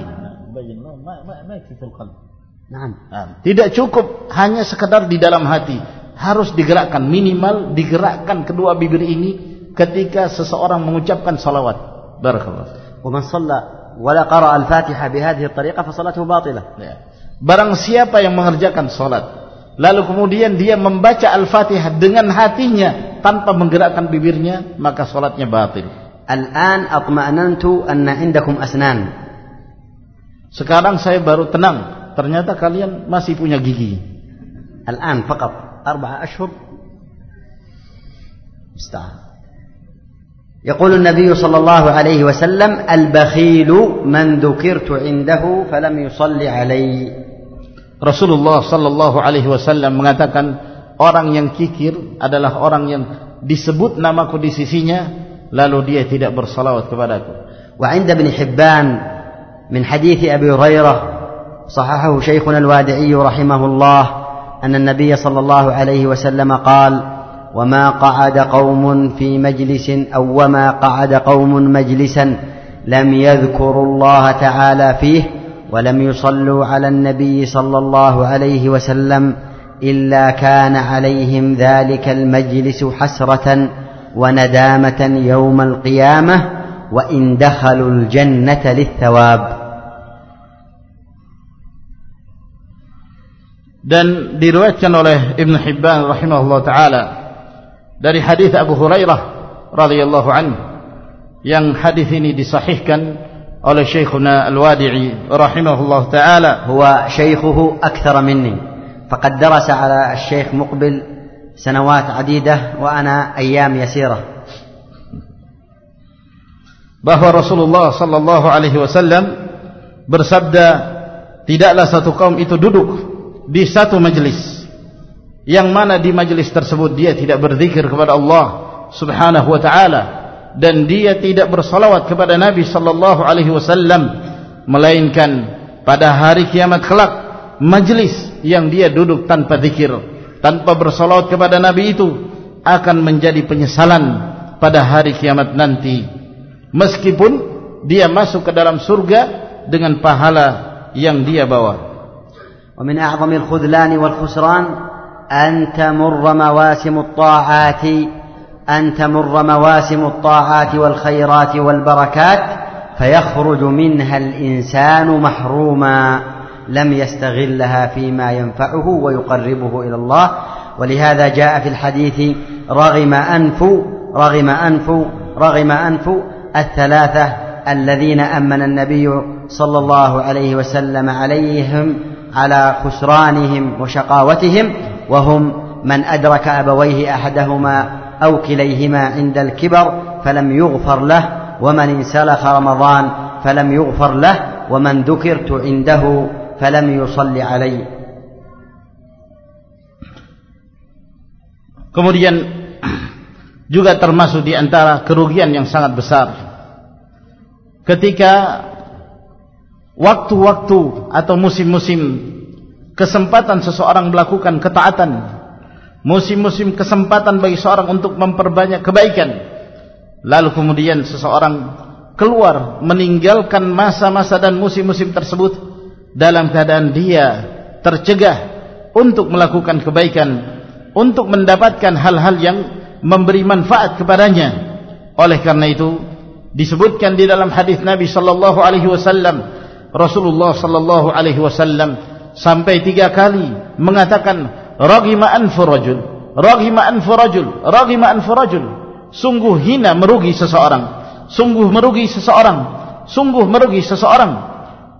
Tidak cukup hanya sekedar di dalam hati. Harus digerakkan. Minimal digerakkan kedua bibir ini ketika seseorang mengucapkan salawat. Barakallah ومن صلى ولا قرأ الفاتحة بهذه fa فصلاته باطلة. Ya. Barang siapa yang mengerjakan salat Lalu kemudian dia membaca Al-Fatihah dengan hatinya Tanpa menggerakkan bibirnya Maka solatnya batil Al-an atma'nantu anna indakum asnan Sekarang saya baru tenang Ternyata kalian masih punya gigi Al-an fakat Arba'a ashur Mustahil يقول النبي صلى الله عليه وسلم البخيل من ذكرت عنده فلم يصلي علي Rasulullah sallallahu alaihi wasallam mengatakan orang yang kikir adalah orang yang disebut namaku di sisinya lalu dia tidak bersalawat kepadaku. Wa 'inda Ibn Hibban min hadits Abi Hurairah sahahahu Syekhuna Al-Wadi'i rahimahullah anna an-nabiy sallallahu alaihi wasallam qala وما قعد قوم في مجلس أو وما قعد قوم مجلسا لم يذكروا الله تعالى فيه ولم يصلوا على النبي صلى الله عليه وسلم الا كان عليهم ذلك المجلس حسره وندامه يوم القيامه وان دخلوا الجنه للثواب dan diriwayatkan oleh Ibn Hibban rahimahullah taala dari hadis Abu Hurairah radhiyallahu anhu yang hadis ini disahihkan قال شيخنا الوادعي رحمه الله تعالى هو شيخه أكثر مني فقد درس على الشيخ مقبل سنوات عديدة وأنا أيام يسيرة bahwa Rasulullah sallallahu alaihi wasallam bersabda tidaklah satu kaum itu duduk di satu majlis yang mana di majlis tersebut dia tidak berzikir kepada Allah subhanahu wa ta'ala dan dia tidak bersalawat kepada Nabi sallallahu alaihi wasallam melainkan pada hari kiamat kelak majlis yang dia duduk tanpa zikir tanpa bersalawat kepada Nabi itu akan menjadi penyesalan pada hari kiamat nanti. Meskipun dia masuk ke dalam surga dengan pahala yang dia bawa. Wa min a'zamil khudlan wal khusran an ta'ati أن تمر مواسم الطاعات والخيرات والبركات فيخرج منها الإنسان محروما لم يستغلها فيما ينفعه ويقربه إلى الله. ولهذا جاء في الحديث رغم أنف رغم أنف رغم أنف الثلاثة الذين أمن النبي صلى الله عليه وسلم عليهم على خسرانهم وشقاوتهم وهم من أدرك أبويه أحدهما أو كليهما عند الكبر فلم يغفر له ومن انسلخ رمضان فلم يغفر له ومن ذكرت عنده فلم يصل علي Kemudian juga termasuk di antara kerugian yang sangat besar ketika waktu-waktu atau musim-musim kesempatan seseorang melakukan ketaatan musim-musim kesempatan bagi seorang untuk memperbanyak kebaikan. Lalu kemudian seseorang keluar meninggalkan masa-masa dan musim-musim tersebut dalam keadaan dia tercegah untuk melakukan kebaikan untuk mendapatkan hal-hal yang memberi manfaat kepadanya. Oleh karena itu disebutkan di dalam hadis Nabi sallallahu alaihi wasallam Rasulullah sallallahu alaihi wasallam sampai tiga kali mengatakan raghima anfu rajul. Raghima anfu rajul. Raghima anfu rajul. Sungguh hina merugi seseorang. Sungguh merugi seseorang. Sungguh merugi seseorang.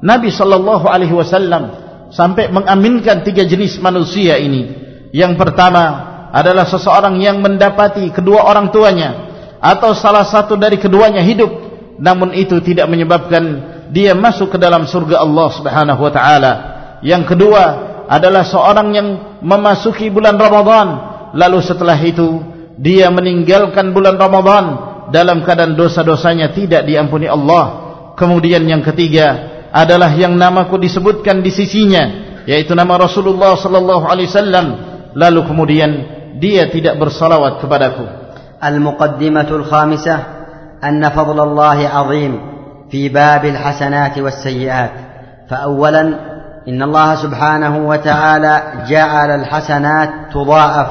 Nabi sallallahu alaihi wasallam sampai mengaminkan tiga jenis manusia ini. Yang pertama adalah seseorang yang mendapati kedua orang tuanya atau salah satu dari keduanya hidup. Namun itu tidak menyebabkan dia masuk ke dalam surga Allah Subhanahu wa taala. Yang kedua adalah seorang yang memasuki bulan Ramadan. Lalu setelah itu dia meninggalkan bulan Ramadan dalam keadaan dosa-dosanya tidak diampuni Allah. Kemudian yang ketiga adalah yang namaku disebutkan di sisinya yaitu nama Rasulullah sallallahu alaihi wasallam. Lalu kemudian dia tidak bersalawat kepadaku. Al-muqaddimatul khamisah anna fadlallahi azim fi babil hasanati was sayyiat. Fa awwalan إن الله سبحانه وتعالى جعل الحسنات تضاعف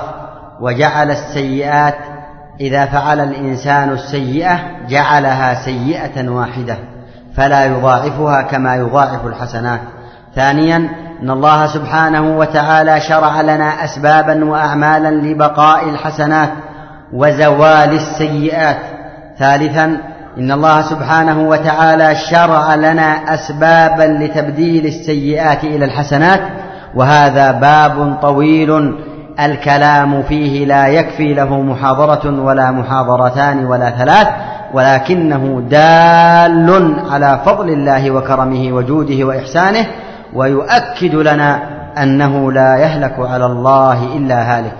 وجعل السيئات إذا فعل الإنسان السيئة جعلها سيئة واحدة فلا يضاعفها كما يضاعف الحسنات. ثانيا إن الله سبحانه وتعالى شرع لنا اسبابا واعمالا لبقاء الحسنات وزوال السيئات. ثالثا إن الله سبحانه وتعالى شرع لنا أسبابا لتبديل السيئات إلى الحسنات وهذا باب طويل الكلام فيه لا يكفي له محاضرة ولا محاضرتان ولا ثلاث ولكنه دال على فضل الله وكرمه وجوده وإحسانه ويؤكد لنا أنه لا يهلك على الله إلا هالك.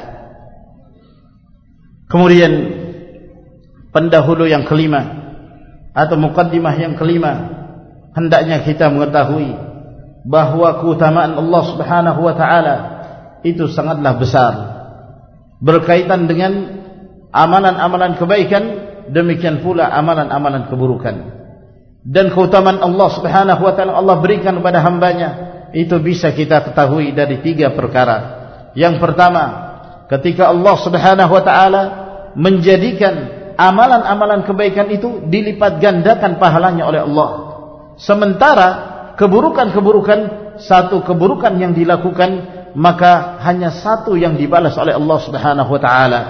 Kemudian pendahulu yang kelima. Atau mukaddimah yang kelima hendaknya kita mengetahui bahawa keutamaan Allah Subhanahu wa taala itu sangatlah besar. Berkaitan dengan amalan-amalan kebaikan demikian pula amalan-amalan keburukan. Dan keutamaan Allah Subhanahu wa taala Allah berikan kepada hambanya itu bisa kita ketahui dari tiga perkara. Yang pertama ketika Allah Subhanahu wa taala menjadikan amalan-amalan kebaikan itu dilipat gandakan pahalanya oleh Allah. Sementara keburukan-keburukan satu keburukan yang dilakukan maka hanya satu yang dibalas oleh Allah Subhanahu wa taala.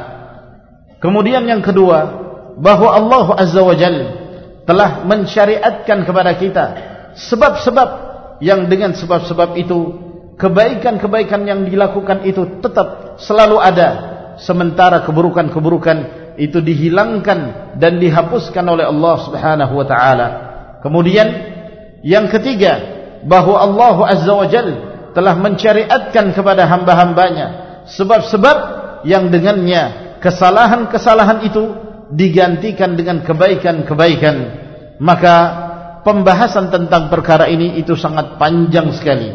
Kemudian yang kedua, bahwa Allah Azza wa Jalla telah mensyariatkan kepada kita sebab-sebab yang dengan sebab-sebab itu kebaikan-kebaikan yang dilakukan itu tetap selalu ada sementara keburukan-keburukan itu dihilangkan dan dihapuskan oleh Allah Subhanahu wa taala. Kemudian yang ketiga bahwa Allah Azza wa Jalla telah mencariatkan kepada hamba-hambanya sebab-sebab yang dengannya kesalahan-kesalahan itu digantikan dengan kebaikan-kebaikan. Maka pembahasan tentang perkara ini itu sangat panjang sekali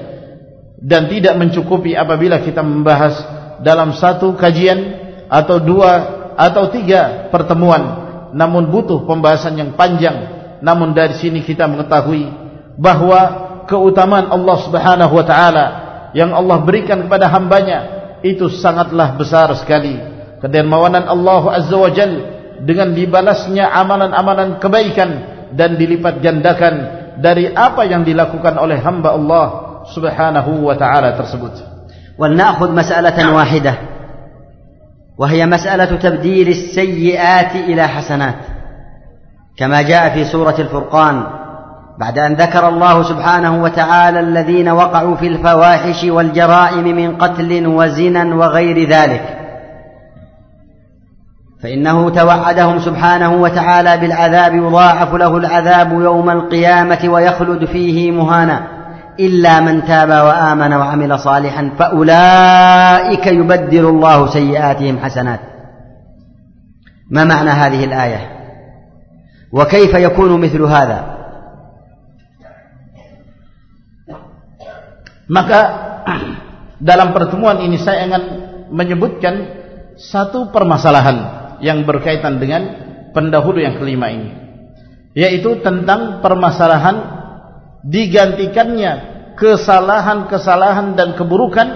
dan tidak mencukupi apabila kita membahas dalam satu kajian atau dua atau tiga pertemuan. Namun butuh pembahasan yang panjang. Namun dari sini kita mengetahui bahawa keutamaan Allah Subhanahu wa taala yang Allah berikan kepada hambanya itu sangatlah besar sekali. Kedermawanan Allah Azza wa Jal dengan dibalasnya amalan-amalan kebaikan dan dilipat gandakan dari apa yang dilakukan oleh hamba Allah Subhanahu wa taala tersebut. Wa na'khudh mas'alatan wahidah وهي مسألة تبديل السيئات إلى حسنات كما جاء في سورة الفرقان بعد أن ذكر الله سبحانه وتعالى الذين وقعوا في الفواحش والجرائم من قتل وزنا وغير ذلك فإنه توعدهم سبحانه وتعالى بالعذاب يضاعف له العذاب يوم القيامة ويخلد فيه مهانا. إلا من تاب وآمن وعمل صالحا فأولئك يبدل الله سيئاتهم حسنات ما معنى هذه الآية وكيف يكون مثل هذا maka dalam pertemuan ini saya ingin menyebutkan satu permasalahan yang berkaitan dengan pendahulu yang kelima ini yaitu tentang permasalahan digantikannya kesalahan-kesalahan dan keburukan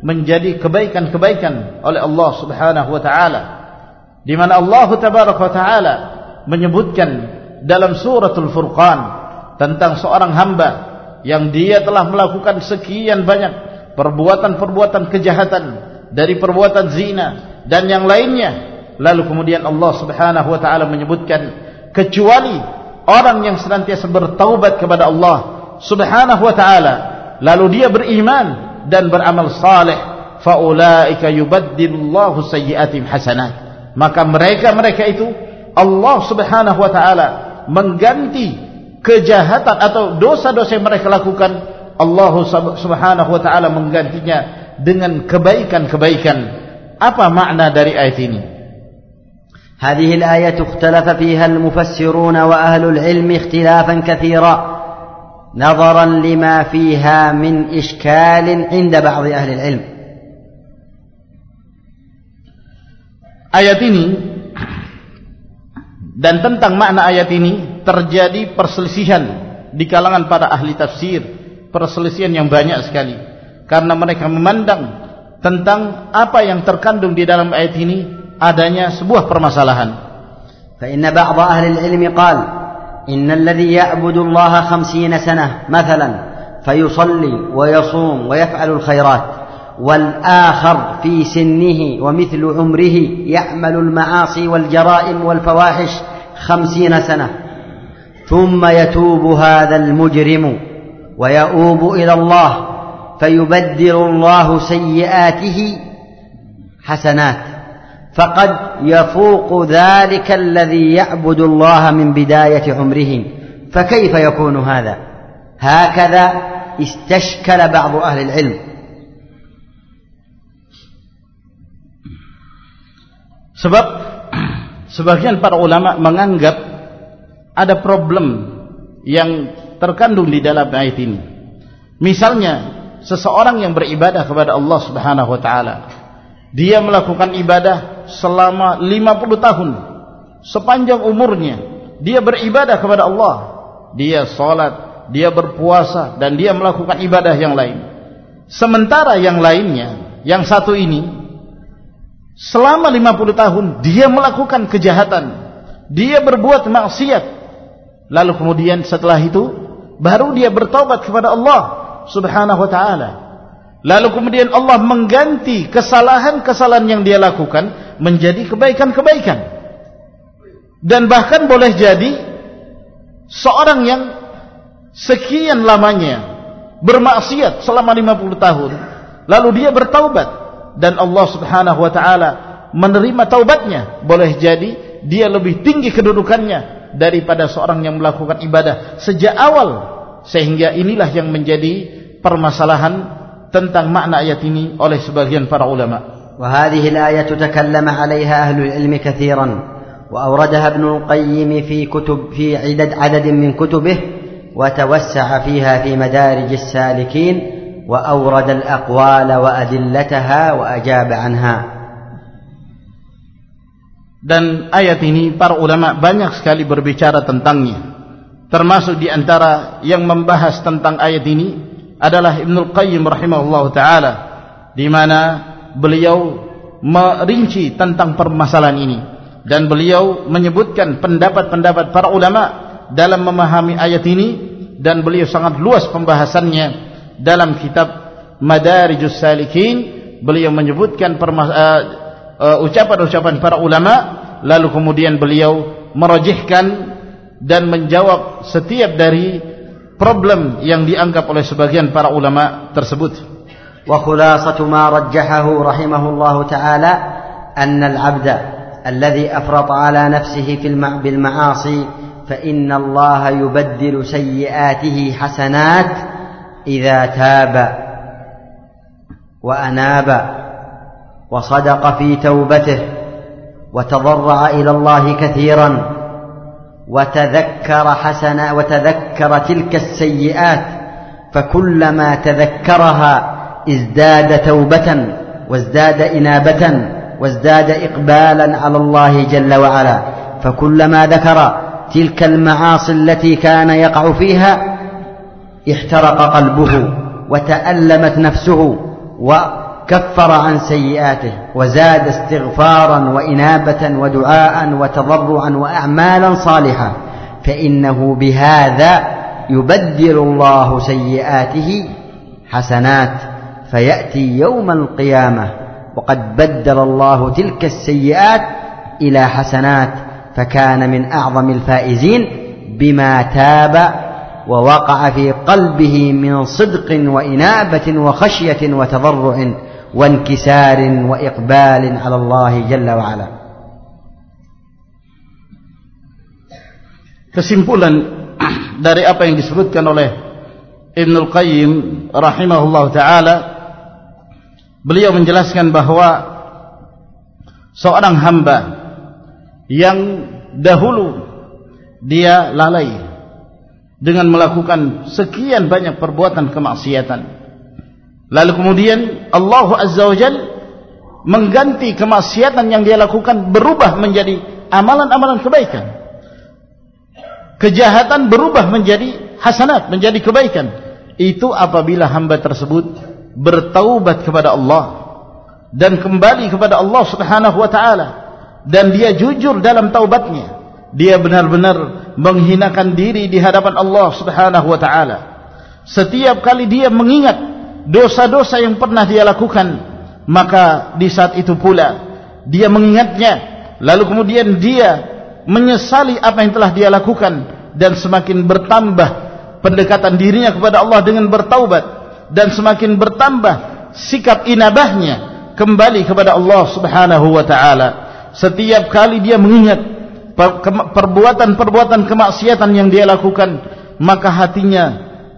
menjadi kebaikan-kebaikan oleh Allah Subhanahu wa taala. Di mana Allah tabaraka wa taala menyebutkan dalam suratul furqan tentang seorang hamba yang dia telah melakukan sekian banyak perbuatan-perbuatan kejahatan dari perbuatan zina dan yang lainnya. Lalu kemudian Allah Subhanahu wa taala menyebutkan kecuali orang yang senantiasa bertaubat kepada Allah Subhanahu wa taala lalu dia beriman dan beramal saleh faulaika yubaddilullahu sayyi'atihim hasanat. Maka mereka-mereka itu Allah Subhanahu wa taala mengganti kejahatan atau dosa-dosa yang mereka lakukan. Allah Subhanahu wa taala menggantinya dengan kebaikan-kebaikan. Apa makna dari ayat ini هذه الآية اختلف فيها المفسرون وأهل العلم اختلافا كثيرا نظرا لما فيها من إشكال عند بعض أهل العلم ayat ini dan tentang makna ayat ini terjadi perselisihan di kalangan para ahli tafsir perselisihan yang banyak sekali karena mereka memandang tentang apa yang terkandung di dalam ayat ini adanya sebuah permasalahan. فإن بعض أهل العلم قال إن الذي يعبد الله خمسين سنة مثلا فيصلي ويصوم ويفعل الخيرات والآخر في سنه ومثل عمره يعمل المعاصي والجرائم والفواحش خمسين سنة ثم يتوب هذا المجرم ويؤوب إلى الله فيبدل الله سيئاته حسنات فقد يفوق ذلك الذي يعبد الله من بداية عمره فكيف يكون هذا هكذا استشكل بعض أهل العلم sebab sebagian para ulama menganggap ada problem yang terkandung di dalam ayat ini. Misalnya, seseorang yang beribadah kepada Allah Subhanahu wa taala, dia melakukan ibadah selama 50 tahun. Sepanjang umurnya dia beribadah kepada Allah. Dia salat, dia berpuasa dan dia melakukan ibadah yang lain. Sementara yang lainnya, yang satu ini selama 50 tahun dia melakukan kejahatan dia berbuat maksiat lalu kemudian setelah itu baru dia bertaubat kepada Allah subhanahu wa ta'ala lalu kemudian Allah mengganti kesalahan-kesalahan yang dia lakukan menjadi kebaikan-kebaikan. Dan bahkan boleh jadi seorang yang sekian lamanya bermaksiat selama 50 tahun lalu dia bertaubat dan Allah Subhanahu wa taala menerima taubatnya boleh jadi dia lebih tinggi kedudukannya daripada seorang yang melakukan ibadah sejak awal. Sehingga inilah yang menjadi permasalahan tentang makna ayat ini oleh sebagian para ulama وهذه الآية تكلم عليها أهل العلم كثيرا وأوردها ابن القيم في كتب في عدد عدد من كتبه وتوسع فيها في مدارج السالكين وأورد الأقوال وأدلتها وأجاب عنها dan ayat ini para ulama banyak sekali berbicara tentangnya termasuk di antara yang membahas tentang ayat ini adalah Ibnu Qayyim rahimahullah taala di mana beliau merinci tentang permasalahan ini. Dan beliau menyebutkan pendapat-pendapat para ulama dalam memahami ayat ini dan beliau sangat luas pembahasannya. Dalam kitab Madarijus Salikin beliau menyebutkan ucapan-ucapan uh, uh, para ulama lalu kemudian beliau merajihkan dan menjawab setiap dari problem yang dianggap oleh sebagian para ulama tersebut. وخلاصة ما رجحه رحمه الله تعالى أن العبد الذي أفرط على نفسه في المع... بالمعاصي فإن الله يبدل سيئاته حسنات إذا تاب وأناب وصدق في توبته وتضرع إلى الله كثيرا وتذكر حسنا وتذكر تلك السيئات فكلما تذكرها ازداد توبة وازداد إنابة وازداد إقبالا على الله جل وعلا فكلما ذكر تلك المعاصي التي كان يقع فيها احترق قلبه وتألمت نفسه وكفر عن سيئاته وزاد استغفارا وإنابة ودعاء وتضرعا وأعمالا صالحة فإنه بهذا يبدل الله سيئاته حسنات فيأتي يوم القيامة وقد بدل الله تلك السيئات إلى حسنات فكان من أعظم الفائزين بما تاب ووقع في قلبه من صدق وإنابة وخشية وتضرع وانكسار وإقبال على الله جل وعلا kesimpulan dari apa yang disebutkan oleh Ibnul Qayyim rahimahullah taala beliau menjelaskan bahawa seorang hamba yang dahulu dia lalai dengan melakukan sekian banyak perbuatan kemaksiatan lalu kemudian Allah Azza wa Jal mengganti kemaksiatan yang dia lakukan berubah menjadi amalan-amalan kebaikan. Kejahatan berubah menjadi hasanat menjadi kebaikan. Itu apabila hamba tersebut bertaubat kepada Allah dan kembali kepada Allah Subhanahu wa taala dan dia jujur dalam taubatnya dia benar-benar menghinakan diri di hadapan Allah Subhanahu wa taala. Setiap kali dia mengingat dosa-dosa yang pernah dia lakukan maka di saat itu pula dia mengingatnya. Lalu kemudian dia menyesali apa yang telah dia lakukan dan semakin bertambah pendekatan dirinya kepada Allah dengan bertaubat dan semakin bertambah sikap inabahnya kembali kepada Allah Subhanahu wa taala. Setiap kali dia mengingat perbuatan-perbuatan kemaksiatan yang dia lakukan maka hatinya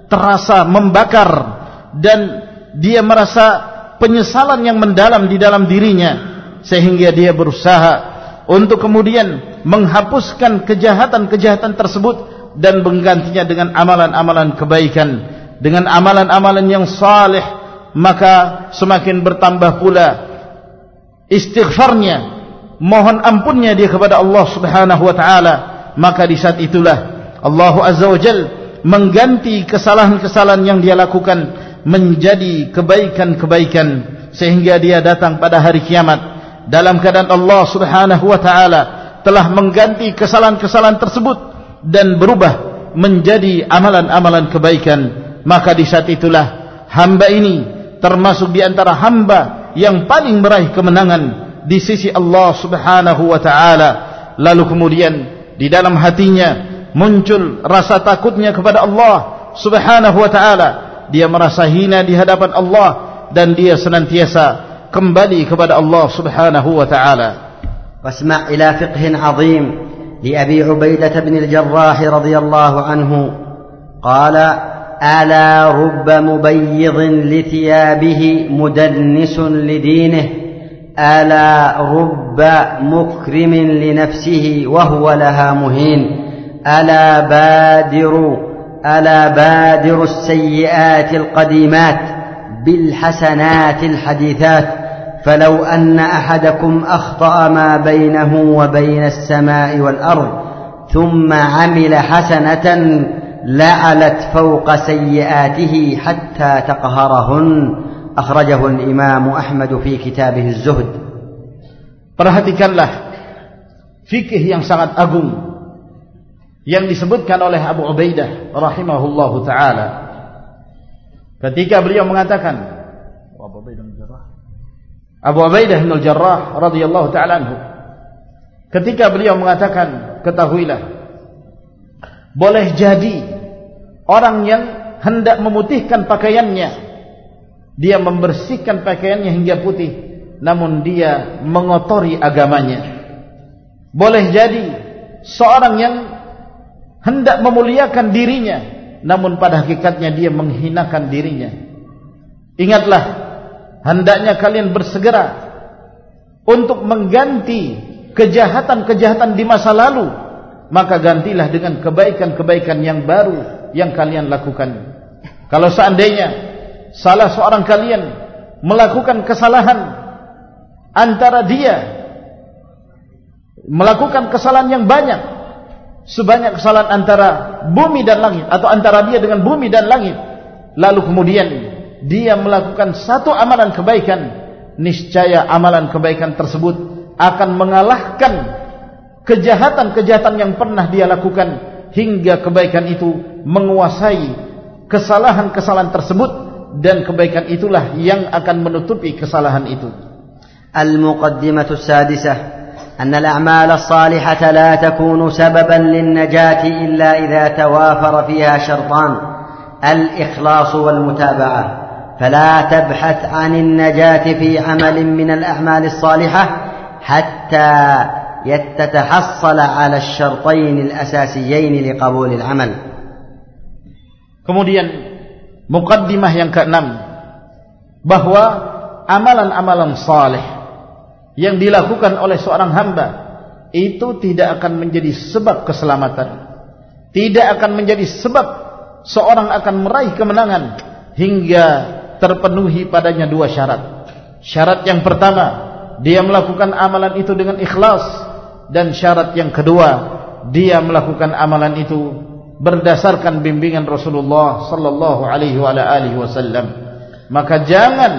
terasa membakar dan dia merasa penyesalan yang mendalam di dalam dirinya sehingga dia berusaha untuk kemudian menghapuskan kejahatan-kejahatan tersebut dan menggantinya dengan amalan-amalan kebaikan. Dengan amalan-amalan yang saleh maka semakin bertambah pula istighfarnya mohon ampunnya dia kepada Allah Subhanahu wa taala. Maka di saat itulah Allah Azza wa Jal mengganti kesalahan-kesalahan yang dia lakukan menjadi kebaikan-kebaikan sehingga dia datang pada hari kiamat. Dalam keadaan Allah Subhanahu wa taala telah mengganti kesalahan-kesalahan tersebut dan berubah menjadi amalan-amalan kebaikan. Maka di saat itulah hamba ini termasuk di antara hamba yang paling meraih kemenangan di sisi Allah Subhanahu wa taala. Lalu kemudian di dalam hatinya muncul rasa takutnya kepada Allah Subhanahu wa taala dia merasa hina di hadapan Allah dan dia senantiasa kembali kepada Allah Subhanahu wa taala wasma' ila fiqhin 'azim li Abi Ubaidah bin al-Jarrah radhiyallahu anhu qala ألا رب مبيض لثيابه مدنس لدينه ألا رب مكرم لنفسه وهو لها مهين ألا بادر ألا بادر السيئات القديمات بالحسنات الحديثات فلو أن أحدكم أخطأ ما بينه وبين السماء والأرض ثم عمل حسنة لعلت فوق سيئاته حتى تقهرهن. أخرجه الإمام أحمد في كتابه الزهد. Perhatikanlah fikih yang sangat agung yang disebutkan oleh Abu Ubaidah rahimahullahu taala. Ketika beliau mengatakan Abu Ubaidah bin Jarrah. Abu Ubaidah bin Jarrah radhiyallahu taala anhu. Ketika beliau mengatakan ketahuilah boleh jadi orang yang hendak memutihkan pakaiannya dia membersihkan pakaiannya hingga putih namun dia mengotori agamanya. Boleh jadi seorang yang hendak memuliakan dirinya namun pada hakikatnya dia menghinakan dirinya ingatlah hendaknya kalian bersegera untuk mengganti kejahatan-kejahatan di masa lalu maka gantilah dengan kebaikan-kebaikan yang baru yang kalian lakukan. Kalau seandainya salah seorang kalian melakukan kesalahan antara dia melakukan kesalahan yang banyak sebanyak kesalahan antara bumi dan langit atau antara dia dengan bumi dan langit. Lalu kemudian dia melakukan satu amalan kebaikan niscaya amalan kebaikan tersebut akan mengalahkan kejahatan-kejahatan yang pernah dia lakukan hingga kebaikan itu menguasai kesalahan-kesalahan tersebut dan kebaikan itulah yang akan menutupi kesalahan itu. Al-muqaddimatu sadisah. أن الأعمال الصالحة لا تكون سببا للنجاة إلا إذا توافر فيها شرطان الإخلاص والمتابعة. فلا تبحث عن النجاة في عمل من الأعمال الصالحة حتى تتحصل على الشرطين الأساسيين لقبول العمل. Kemudian mukaddimah yang keenam bahwa amalan-amalan saleh yang dilakukan oleh seorang hamba itu tidak akan menjadi sebab keselamatan. Tidak akan menjadi sebab seorang akan meraih kemenangan hingga terpenuhi padanya dua syarat. Syarat yang pertama dia melakukan amalan itu dengan ikhlas. Dan syarat yang kedua dia melakukan amalan itu berdasarkan bimbingan Rasulullah sallallahu alaihi wasallam. Maka jangan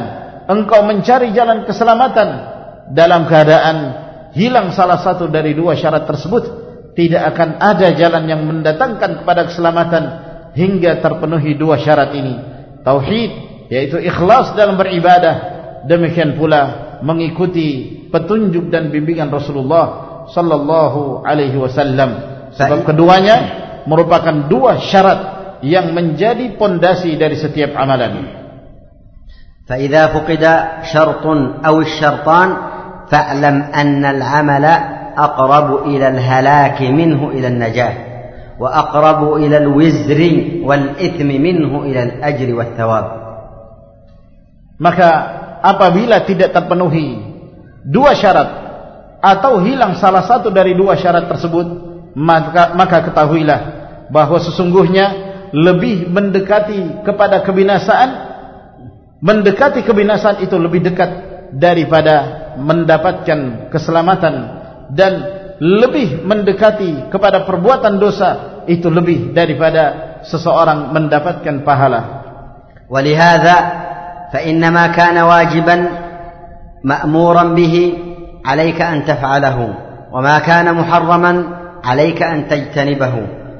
engkau mencari jalan keselamatan dalam keadaan hilang salah satu dari dua syarat tersebut tidak akan ada jalan yang mendatangkan kepada keselamatan hingga terpenuhi dua syarat ini tauhid yaitu ikhlas dalam beribadah demikian pula mengikuti petunjuk dan bimbingan Rasulullah sallallahu alaihi wasallam sebab keduanya merupakan dua syarat yang menjadi pondasi dari setiap amalan. فإذا فقد شرط أو الشرطان فاعلم أن العمل أقرب إلى الهلاك منه إلى النجاة وأقرب إلى الوزر والإثم منه إلى الأجر والثواب maka apabila tidak terpenuhi dua syarat atau hilang salah satu dari dua syarat tersebut maka maka ketahuilah bahwa sesungguhnya lebih mendekati kepada kebinasaan mendekati kebinasaan itu lebih dekat daripada mendapatkan keselamatan dan lebih mendekati kepada perbuatan dosa itu lebih daripada seseorang mendapatkan pahala. ولهذا فإنما كان واجبا مأمورا به عليك أن تفعله وما كان محرما عليك أن تجتنبه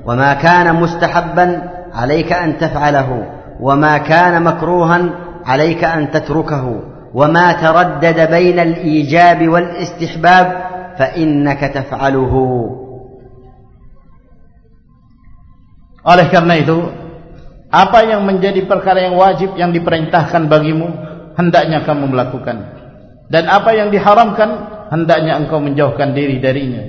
وما كان مستحبا عليك أن تفعله وما كان مكروها عليك أن تتركه وما تردد بين الإيجاب والاستحباب فإنك تفعله Oleh karena itu, apa yang menjadi perkara yang wajib yang diperintahkan bagimu, hendaknya kamu melakukan. Dan apa yang diharamkan, hendaknya engkau menjauhkan diri darinya.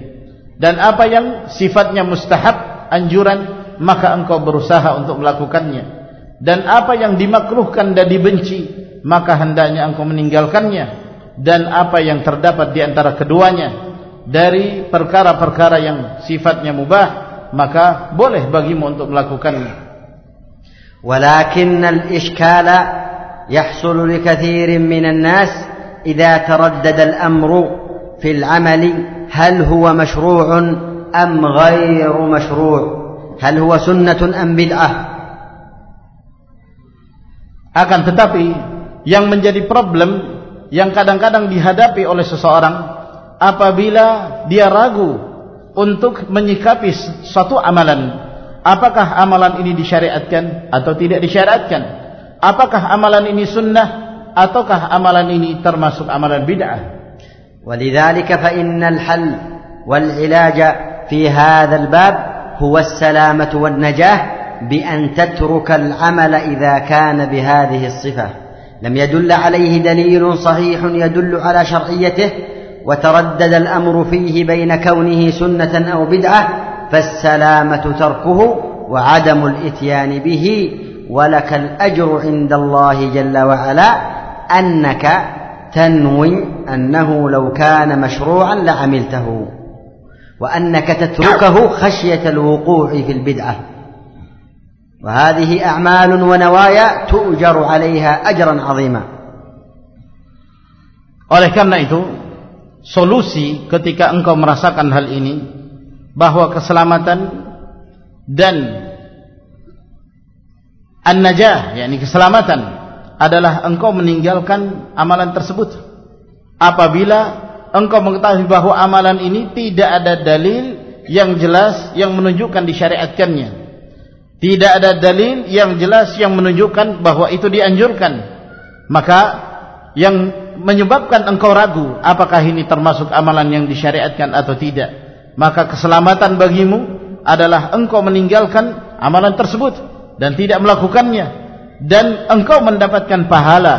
Dan apa yang sifatnya mustahab, anjuran, maka engkau berusaha untuk melakukannya. Dan apa yang dimakruhkan dan dibenci, maka hendaknya engkau meninggalkannya dan apa yang terdapat di antara keduanya dari perkara-perkara yang sifatnya mubah maka boleh bagimu untuk melakukannya ولكن الإشكال يحصل لكثير من الناس إذا تردد الأمر في العمل هل هو مشروع أم غير مشروع هل هو سنة أم بدعة akan tetapi yang menjadi problem yang kadang-kadang dihadapi oleh seseorang apabila dia ragu untuk menyikapi suatu amalan apakah amalan ini disyariatkan atau tidak disyariatkan apakah amalan ini sunnah ataukah amalan ini termasuk amalan bid'ah ولذلك فإن الحل والعلاج في هذا الباب هو السلامة والنجاة بأن تترك العمل إذا كان بهذه الصفة لم يدل عليه دليل صحيح يدل على شرعيته وتردد الأمر فيه بين كونه سنة أو بدعة فالسلامة تركه وعدم الإتيان به ولك الأجر عند الله جل وعلا أنك تنوي أنه لو كان مشروعا لعملته وأنك تتركه خشية الوقوع في البدعة. وهذه أعمال ونوايا تؤجر عليها أجرا عظيما oleh karena itu solusi ketika engkau merasakan hal ini bahwa keselamatan dan an-najah yakni keselamatan adalah engkau meninggalkan amalan tersebut apabila engkau mengetahui bahwa amalan ini tidak ada dalil yang jelas yang menunjukkan disyariatkannya tidak ada dalil yang jelas yang menunjukkan bahwa itu dianjurkan. Maka yang menyebabkan engkau ragu apakah ini termasuk amalan yang disyariatkan atau tidak? Maka keselamatan bagimu adalah engkau meninggalkan amalan tersebut dan tidak melakukannya. Dan engkau mendapatkan pahala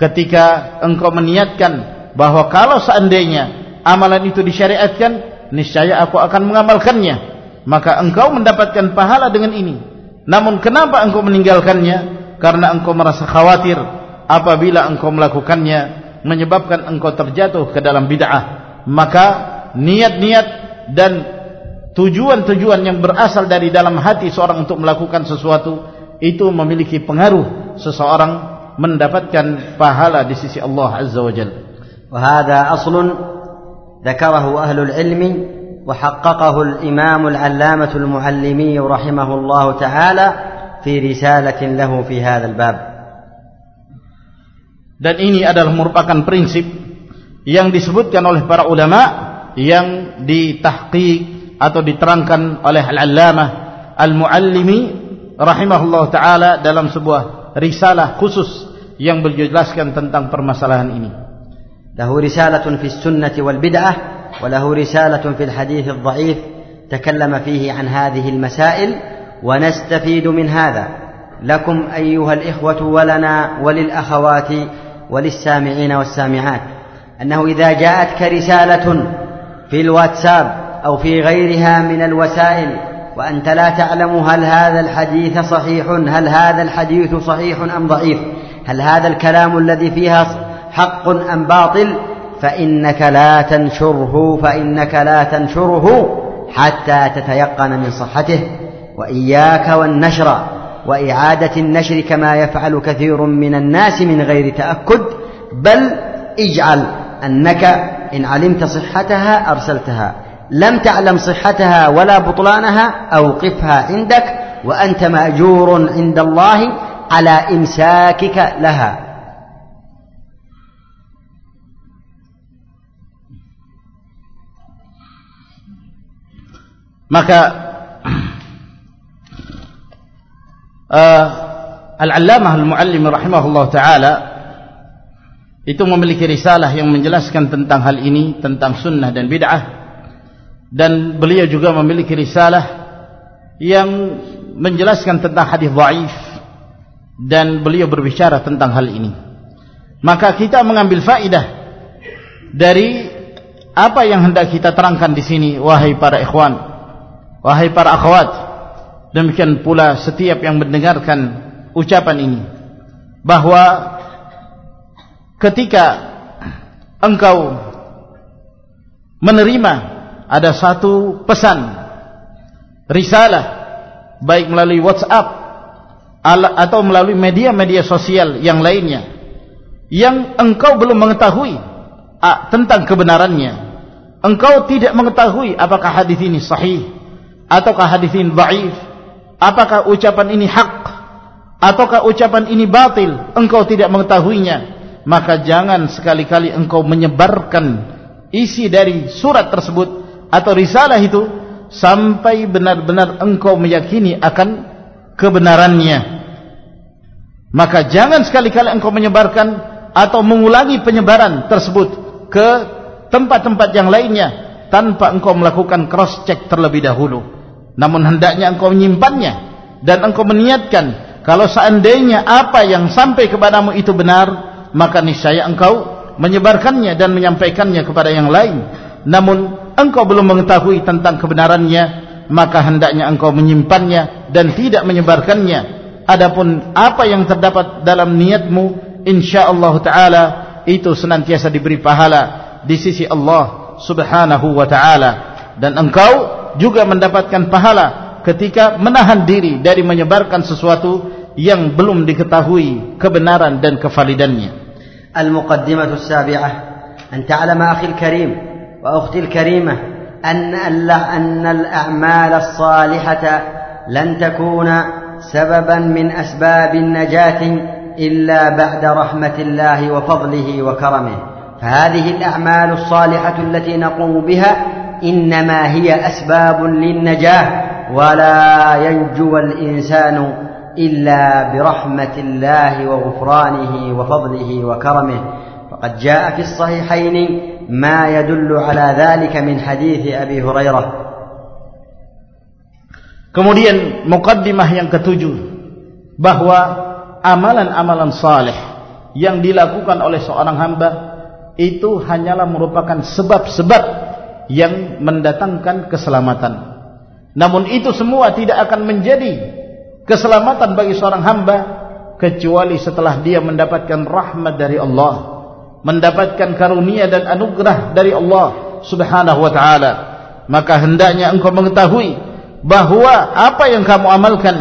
ketika engkau meniatkan bahwa kalau seandainya amalan itu disyariatkan niscaya aku akan mengamalkannya maka engkau mendapatkan pahala dengan ini namun kenapa engkau meninggalkannya karena engkau merasa khawatir apabila engkau melakukannya menyebabkan engkau terjatuh ke dalam bid'ah maka niat-niat dan tujuan-tujuan yang berasal dari dalam hati seorang untuk melakukan sesuatu itu memiliki pengaruh seseorang mendapatkan pahala di sisi Allah Azza wa Jalla. وهذا أصل ذكره أهل العلم وحققه الإمام العلامة المعلمي رحمه الله تعالى في رسالة له في هذا الباب. dan ini adalah merupakan prinsip yang disebutkan oleh para ulama yang ditahqiq atau diterangkan oleh al-allamah al-muallimi rahimahullah taala dalam sebuah risalah khusus yang berjelaskan tentang permasalahan ini له رسالة في السنة والبدعة وله رسالة في الحديث الضعيف تكلم فيه عن هذه المسائل ونستفيد من هذا. لكم أيها الإخوة ولنا وللأخوات وللسامعين والسامعات أنه إذا جاءتك رسالة في الواتساب أو في غيرها من الوسائل وأنت لا تعلم هل هذا الحديث صحيح هل هذا الحديث صحيح أم ضعيف هل هذا الكلام الذي فيها حق أم باطل فإنك لا تنشره فإنك لا تنشره حتى تتيقن من صحته. وإياك والنشر وإعادة النشر كما يفعل كثير من الناس من غير تأكد بل اجعل أنك إن علمت صحتها أرسلتها. لم تعلم صحتها ولا بطلانها أوقفها عندك وأنت مأجور عند الله على إمساكك لها. Maka uh, Al-Allamah Al-Muallim rahimahullah taala itu memiliki risalah yang menjelaskan tentang hal ini tentang sunnah dan bid'ah. Dan beliau juga memiliki risalah yang menjelaskan tentang hadis dhaif. Dan beliau berbicara tentang hal ini. Maka kita mengambil faidah dari apa yang hendak kita terangkan di sini wahai para ikhwan wahai para akhwat demikian pula setiap yang mendengarkan ucapan ini bahwa ketika engkau menerima ada satu pesan risalah baik melalui WhatsApp atau melalui media-media sosial yang lainnya yang engkau belum mengetahui tentang kebenarannya. Engkau tidak mengetahui apakah hadis ini sahih ataukah hadis ini dhaif apakah ucapan ini hak? Ataukah ucapan ini batil? Engkau tidak mengetahuinya. Maka jangan sekali-kali engkau menyebarkan isi dari surat tersebut atau risalah itu sampai benar-benar engkau meyakini akan kebenarannya. Maka jangan sekali-kali engkau menyebarkan atau mengulangi penyebaran tersebut ke tempat-tempat yang lainnya tanpa engkau melakukan cross check terlebih dahulu. Namun hendaknya engkau menyimpannya dan engkau meniatkan kalau seandainya apa yang sampai kepadamu itu benar maka niscaya engkau menyebarkannya dan menyampaikannya kepada yang lain. Namun engkau belum mengetahui tentang kebenarannya maka hendaknya engkau menyimpannya dan tidak menyebarkannya. Adapun apa yang terdapat dalam niatmu insyaallah taala itu senantiasa diberi pahala di sisi Allah subhanahu wa taala dan engkau juga mendapatkan pahala ketika menahan diri dari menyebarkan sesuatu yang belum diketahui kebenaran dan kevalidannya. المقدمة السابعة أن تعلم أخي الكريم وأختي الكريمة أن أن الأعمال الصالحة لن تكون سببا من أسباب النجاة إلا بعد رحمة الله وفضله وكرمه فهذه الأعمال الصالحة التي نقوم بها إنما هي أسباب للنجاة ولا ينجو الإنسان إلا برحمة الله وغفرانه وفضله وكرمه. فقد جاء في الصحيحين ما يدل على ذلك من حديث أبي هريرة. Kemudian mukaddimah yang ketujuh bahwa amalan-amalan saleh yang dilakukan oleh seorang hamba itu hanyalah merupakan sebab-sebab yang mendatangkan keselamatan. Namun itu semua tidak akan menjadi keselamatan bagi seorang hamba kecuali setelah dia mendapatkan rahmat dari Allah, mendapatkan karunia dan anugerah dari Allah Subhanahu wa taala. Maka hendaknya engkau mengetahui bahawa apa yang kamu amalkan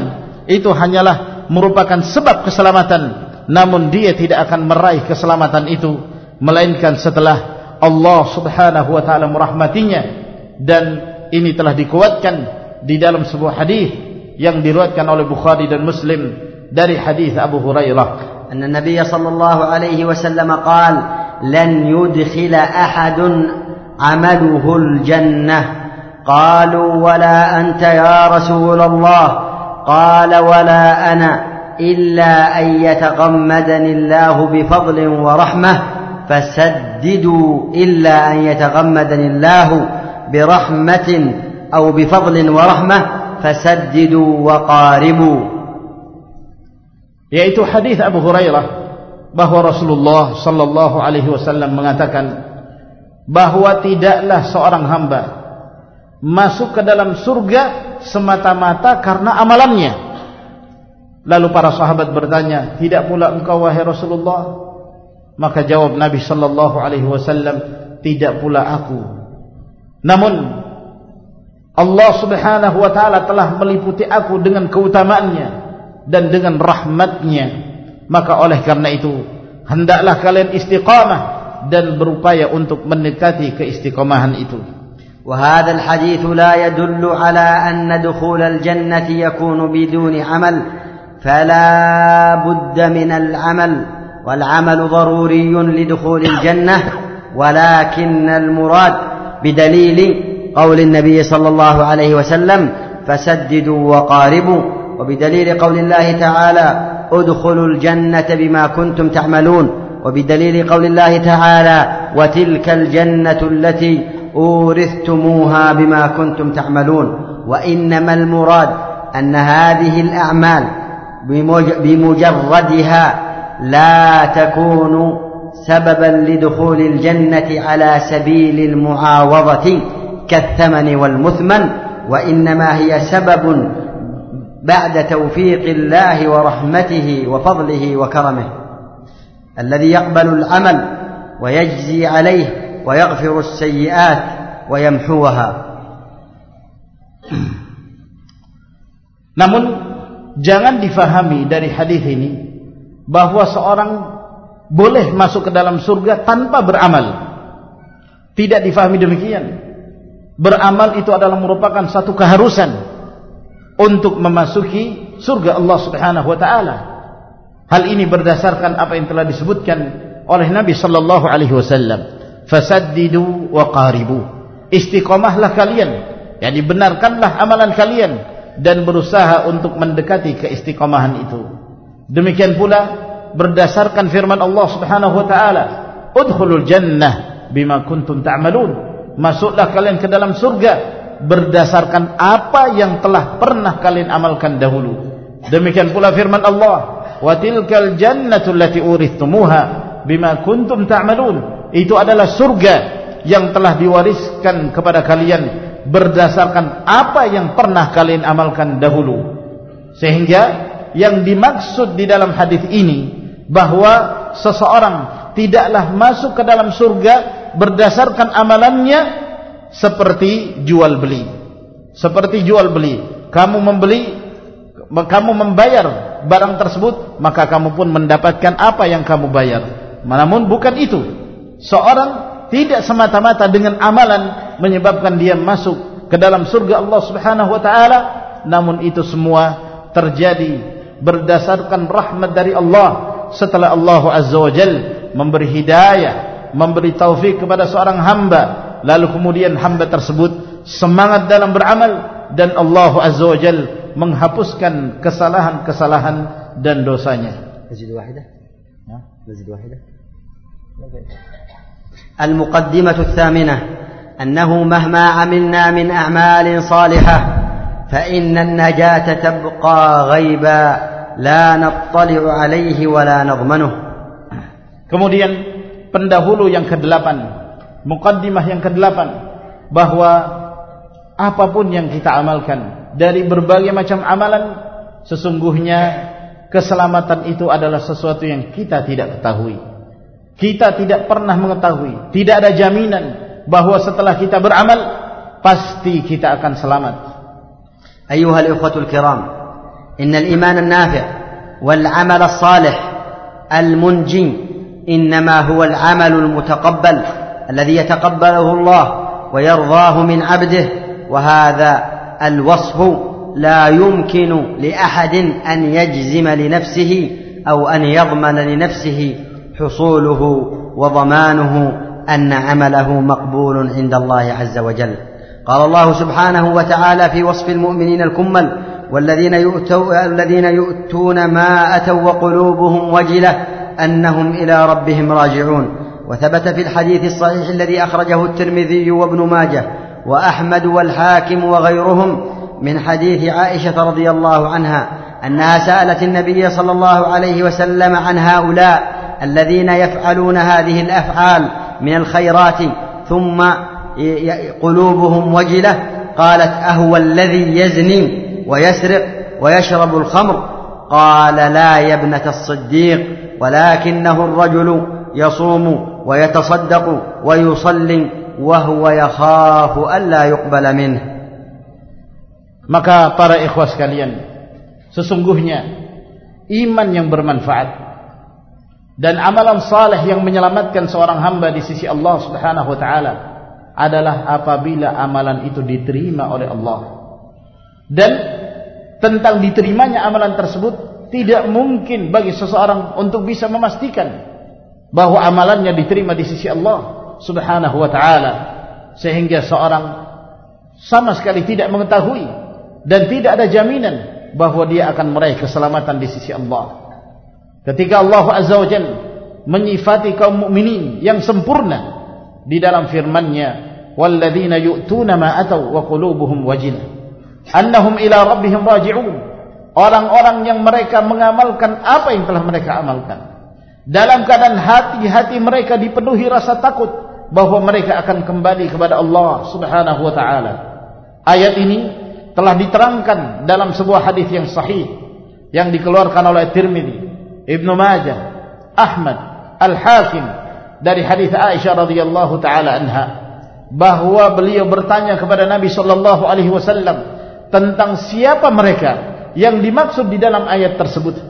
itu hanyalah merupakan sebab keselamatan namun dia tidak akan meraih keselamatan itu melainkan setelah Allah subhanahu wa ta'ala merahmatinya dan ini telah dikuatkan di dalam sebuah hadis yang diriwayatkan oleh Bukhari dan Muslim dari hadis Abu Hurairah أن النبي صلى الله عليه وسلم قال لن يدخل أحد عمله الجنة قالوا ولا أنت يا رسول الله قال ولا أنا إلا أن يتغمدني الله بفضل ورحمة فسددوا إلا أن يتغمدني الله برحمة أو بفضل ورحمة فسددوا وقاربوا yaitu hadis Abu Hurairah bahwa Rasulullah sallallahu alaihi wasallam mengatakan bahwa tidaklah seorang hamba masuk ke dalam surga semata-mata karena amalannya. Lalu para sahabat bertanya, "Tidak pula engkau wahai Rasulullah?" Maka jawab Nabi sallallahu alaihi wasallam, "Tidak pula aku." Namun Allah Subhanahu wa taala telah meliputi aku dengan keutamaannya dan dengan rahmatnya. Maka oleh karena itu, hendaklah kalian istiqamah dan berupaya untuk mendekati keistiqamahan itu. وهذا الحديث لا يدل على أن دخول الجنة يكون بدون عمل فلا بد من العمل والعمل ضروري لدخول الجنة ولكن المراد بدليل قول النبي صلى الله عليه وسلم فسددوا وقاربوا. وبدليل قول الله تعالى ادخلوا الجنة بما كنتم تعملون. وبدليل قول الله تعالى وتلك الجنة التي أورثتموها بما كنتم تعملون. وإنما المراد أن هذه الأعمال بمجردها لا تكون سببا لدخول الجنة على سبيل المعاوضة كالثمن والمثمن وإنما هي سبب بعد توفيق الله ورحمته وفضله وكرمه. الذي يقبل العمل ويجزي عليه ويغفر السيئات ويمحوها. Namun jangan difahami dari hadis ini bahwa seorang boleh masuk ke dalam surga tanpa beramal. Tidak difahami demikian. Beramal itu adalah merupakan satu keharusan untuk memasuki surga Allah Subhanahu wa taala. Hal ini berdasarkan apa yang telah disebutkan oleh Nabi sallallahu alaihi wasallam fasaddidu wa qaribu istiqamahlah kalian yani benarkanlah amalan kalian dan berusaha untuk mendekati keistiqamahan itu demikian pula berdasarkan firman Allah Subhanahu wa taala udkhulul jannah bima kuntum ta'malun. Masuklah kalian ke dalam surga berdasarkan apa yang telah pernah kalian amalkan dahulu. Demikian pula firman Allah wa tilkal jannatu allati urithumuha bima kuntum ta'malun. Itu adalah surga yang telah diwariskan kepada kalian berdasarkan apa yang pernah kalian amalkan dahulu. Sehingga yang dimaksud di dalam hadis ini bahwa seseorang tidaklah masuk ke dalam surga berdasarkan amalannya seperti jual beli. Seperti jual beli. Kamu membeli kamu membayar barang tersebut maka kamu pun mendapatkan apa yang kamu bayar. Namun bukan itu. Seorang tidak semata-mata dengan amalan menyebabkan dia masuk ke dalam surga Allah Subhanahu wa taala namun itu semua terjadi berdasarkan rahmat dari Allah setelah Allah Azza wa Jal memberi hidayah memberi taufik kepada seorang hamba lalu kemudian hamba tersebut semangat dalam beramal dan Allah Azza wa Jal menghapuskan kesalahan-kesalahan dan dosanya Mazid wahidah Mazid wahidah المقدمة الثامنة أنه مهما عملنا من أعمال صالحة فإن النجاة تبقى غيبا la nattali'u alaihi wa la nadhmanuh. Kemudian pendahulu yang kedelapan, mukaddimah yang kedelapan bahwa apapun yang kita amalkan dari berbagai macam amalan sesungguhnya keselamatan itu adalah sesuatu yang kita tidak ketahui. Kita tidak pernah mengetahui, tidak ada jaminan bahwa setelah kita beramal pasti kita akan selamat. Ayuhal ikhwatul kiram إن الإيمان النافع والعمل الصالح المنجي إنما هو العمل المتقبل الذي يتقبله الله ويرضاه من عبده وهذا الوصف لا يمكن لأحد أن يجزم لنفسه أو أن يضمن لنفسه حصوله وضمانه أن عمله مقبول عند الله عز وجل. قال الله سبحانه وتعالى في وصف المؤمنين الكمل والذين يؤتوا الذين يؤتون ما أتوا وقلوبهم وجلة أنهم إلى ربهم راجعون. وثبت في الحديث الصحيح الذي أخرجه الترمذي وابن ماجه وأحمد والحاكم وغيرهم من حديث عائشة رضي الله عنها أنها سألت النبي صلى الله عليه وسلم عن هؤلاء الذين يفعلون هذه الأفعال من الخيرات ثم قلوبهم وجلة قالت أهو الذي يزني ويسرق ويشرب الخمر قال لا يا ابنة الصديق ولكنه الرجل يصوم ويتصدق ويصلي وهو يخاف ألا يقبل منه maka para ikhwas sekalian sesungguhnya iman yang bermanfaat dan amalan saleh yang menyelamatkan seorang hamba di sisi Allah Subhanahu wa taala adalah apabila amalan itu diterima oleh Allah dan tentang diterimanya amalan tersebut tidak mungkin bagi seseorang untuk bisa memastikan bahwa amalannya diterima di sisi Allah subhanahu wa ta'ala. Sehingga seorang sama sekali tidak mengetahui dan tidak ada jaminan bahwa dia akan meraih keselamatan di sisi Allah. Ketika Allah azza wa jalla menyifati kaum mukminin yang sempurna di dalam firman-Nya walladzina yu'tuna ma ataw wa qulubuhum wajil annahum ila rabbihim raji'un. Orang-orang yang mereka mengamalkan apa yang telah mereka amalkan. Dalam keadaan hati-hati mereka dipenuhi rasa takut bahwa mereka akan kembali kepada Allah Subhanahu wa taala. Ayat ini telah diterangkan dalam sebuah hadis yang sahih yang dikeluarkan oleh Tirmizi Ibnu Majah Ahmad Al-Hakim dari hadis Aisyah radhiyallahu taala anha bahwa beliau bertanya kepada Nabi sallallahu alaihi wasallam tentang siapa mereka yang dimaksud di dalam ayat tersebut.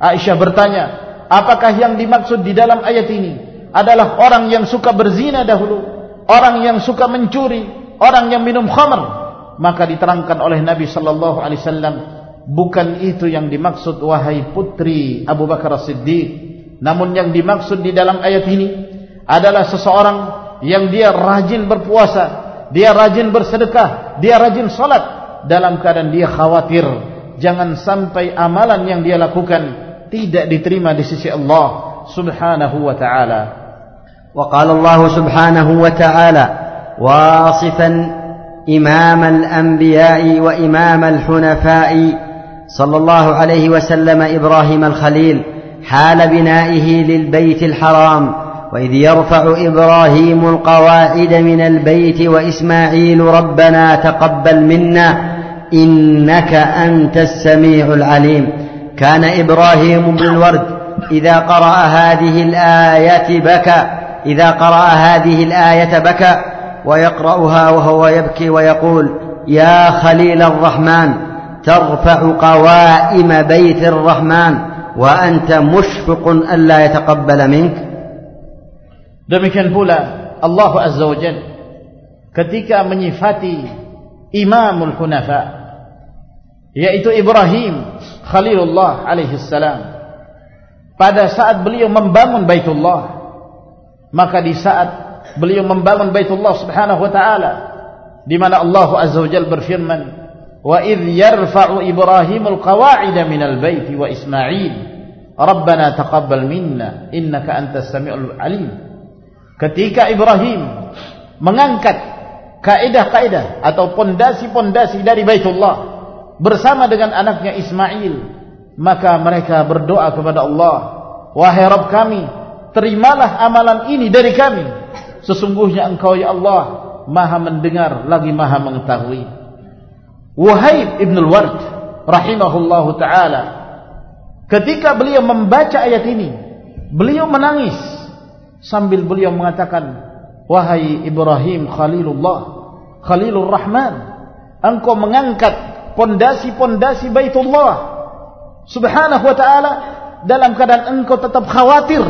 Aisyah bertanya, apakah yang dimaksud di dalam ayat ini adalah orang yang suka berzina dahulu, orang yang suka mencuri, orang yang minum khamr? Maka diterangkan oleh Nabi sallallahu alaihi wasallam, bukan itu yang dimaksud wahai putri Abu Bakar As-Siddiq. Namun yang dimaksud di dalam ayat ini adalah seseorang yang dia rajin berpuasa, dia rajin bersedekah, dia rajin salat dalam keadaan dia khawatir jangan sampai amalan yang dia lakukan tidak diterima di sisi Allah Subhanahu wa taala. Wa qala Allah Subhanahu wa taala wasifan imam al-anbiya'i wa imam al-hunafa'i sallallahu alaihi wasallam Ibrahim al-Khalil حال بنائه للبيت الحرام وإذ يرفع إبراهيم القواعد من البيت وإسماعيل ربنا تقبل منا إنك أنت السميع العليم. كان إبراهيم بالورد إذا قرأ هذه الآية بكى. إذا قرأ هذه الآية بكى ويقرأها وهو يبكي ويقول يا خليل الرحمن ترفع قوائم بيت الرحمن وأنت مشفق ألا يتقبل منك. Demikian pula Allah Azza wa Jalla ketika menyifati Imamul Hunafa. Yaitu Ibrahim Khalilullah alaihi salam. Pada saat beliau membangun Baitullah maka di saat beliau membangun Baitullah Subhanahu wa taala di mana Allah Azza wa Jalla berfirman wa idh yarfa'u Ibrahimul qawa'ida minal baiti wa Ismail Rabbana taqabbal minna innaka antas samiul alim. Ketika Ibrahim mengangkat kaidah-kaidah atau pondasi-pondasi dari Baitullah bersama dengan anaknya Ismail maka mereka berdoa kepada Allah wahai Rabb kami terimalah amalan ini dari kami. Sesungguhnya engkau ya Allah maha mendengar lagi maha mengetahui. Wahai Ibn al-Ward rahimahullahu ta'ala ketika beliau membaca ayat ini beliau menangis sambil beliau mengatakan wahai Ibrahim Khalilullah Khalilur Rahman engkau mengangkat pondasi-pondasi Baitullah subhanahu wa ta'ala dalam keadaan engkau tetap khawatir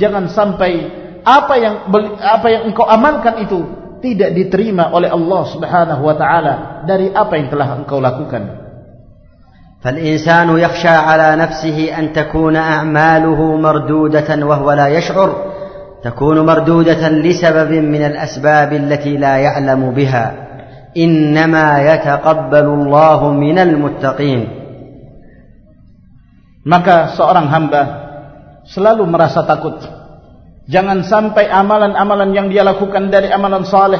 jangan sampai apa yang apa yang engkau amalkan itu tidak diterima oleh Allah subhanahu wa ta'ala dari apa yang telah engkau lakukan فالإنسان يخشى على نفسه أن تكون أعماله مردودة وهو لا يشعر تكون مردودة لسبب من الأسباب التي لا يعلم بها إنما يتقبل الله من المتقين. Maka seorang hamba selalu merasa takut. Jangan sampai amalan-amalan yang dia lakukan dari amalan saleh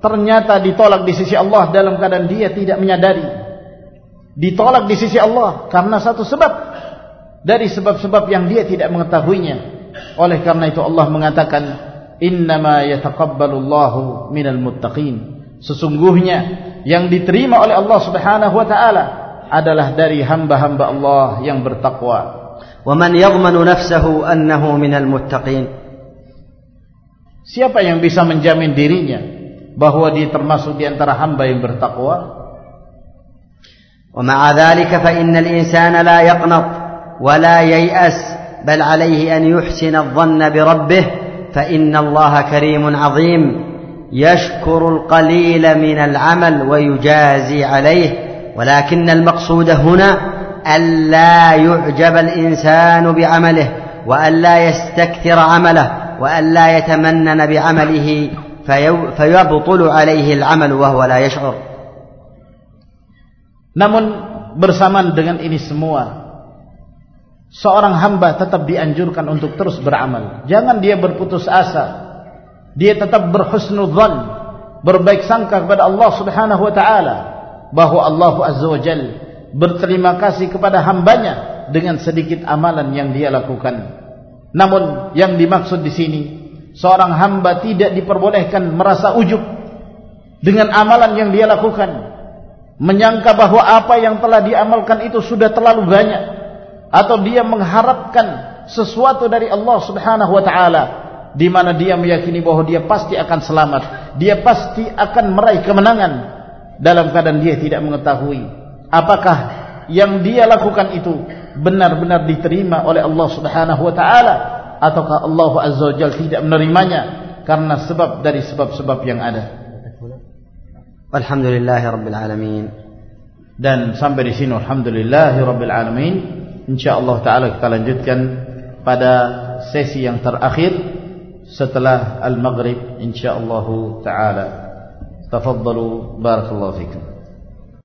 ternyata ditolak di sisi Allah dalam keadaan dia tidak menyadari. Ditolak di sisi Allah karena satu sebab. Dari sebab-sebab yang dia tidak mengetahuinya. Oleh karena itu Allah mengatakan innama yataqabbalullahu minal muttaqin sesungguhnya yang diterima oleh Allah Subhanahu wa taala adalah dari hamba-hamba Allah yang bertakwa. Wa man yaghmanu nafsahu annahu minal muttaqin? Siapa yang bisa menjamin dirinya bahwa dia termasuk di antara hamba yang bertakwa? Wa ma'a dhalika fa innal insana la yaqnat wa la yay'as bal alayhi an yuhsina adh-dhanna bi rabbih يشكر القليل من العمل ويجازي عليه ولكن المقصود هنا ألا يعجب الإنسان بعمله وألا يستكثر عمله وألا يتمنن بعمله فيبطل عليه العمل وهو لا يشعر. Namun bersamaan dengan ini semua seorang hamba tetap dianjurkan untuk terus beramal. Jangan dia berputus asa. Dia tetap berhusnudzan berbaik sangka kepada Allah Subhanahu wa taala bahwa Allah Azza wa Jalla berterima kasih kepada hambanya dengan sedikit amalan yang dia lakukan. Namun yang dimaksud di sini seorang hamba tidak diperbolehkan merasa ujub dengan amalan yang dia lakukan menyangka bahwa apa yang telah diamalkan itu sudah terlalu banyak atau dia mengharapkan sesuatu dari Allah Subhanahu wa taala di mana dia meyakini bahwa dia pasti akan selamat, dia pasti akan meraih kemenangan dalam keadaan dia tidak mengetahui apakah yang dia lakukan itu benar-benar diterima oleh Allah Subhanahu wa taala ataukah Allah Azza wa Jalla tidak menerimanya karena sebab dari sebab-sebab yang ada. Alhamdulillahirabbil alamin. Dan sampai di sini alhamdulillahirabbil alamin. Insyaallah taala kita lanjutkan pada sesi yang terakhir setelah al-maghrib insyaallah taala tafaddalu barakallahu fikum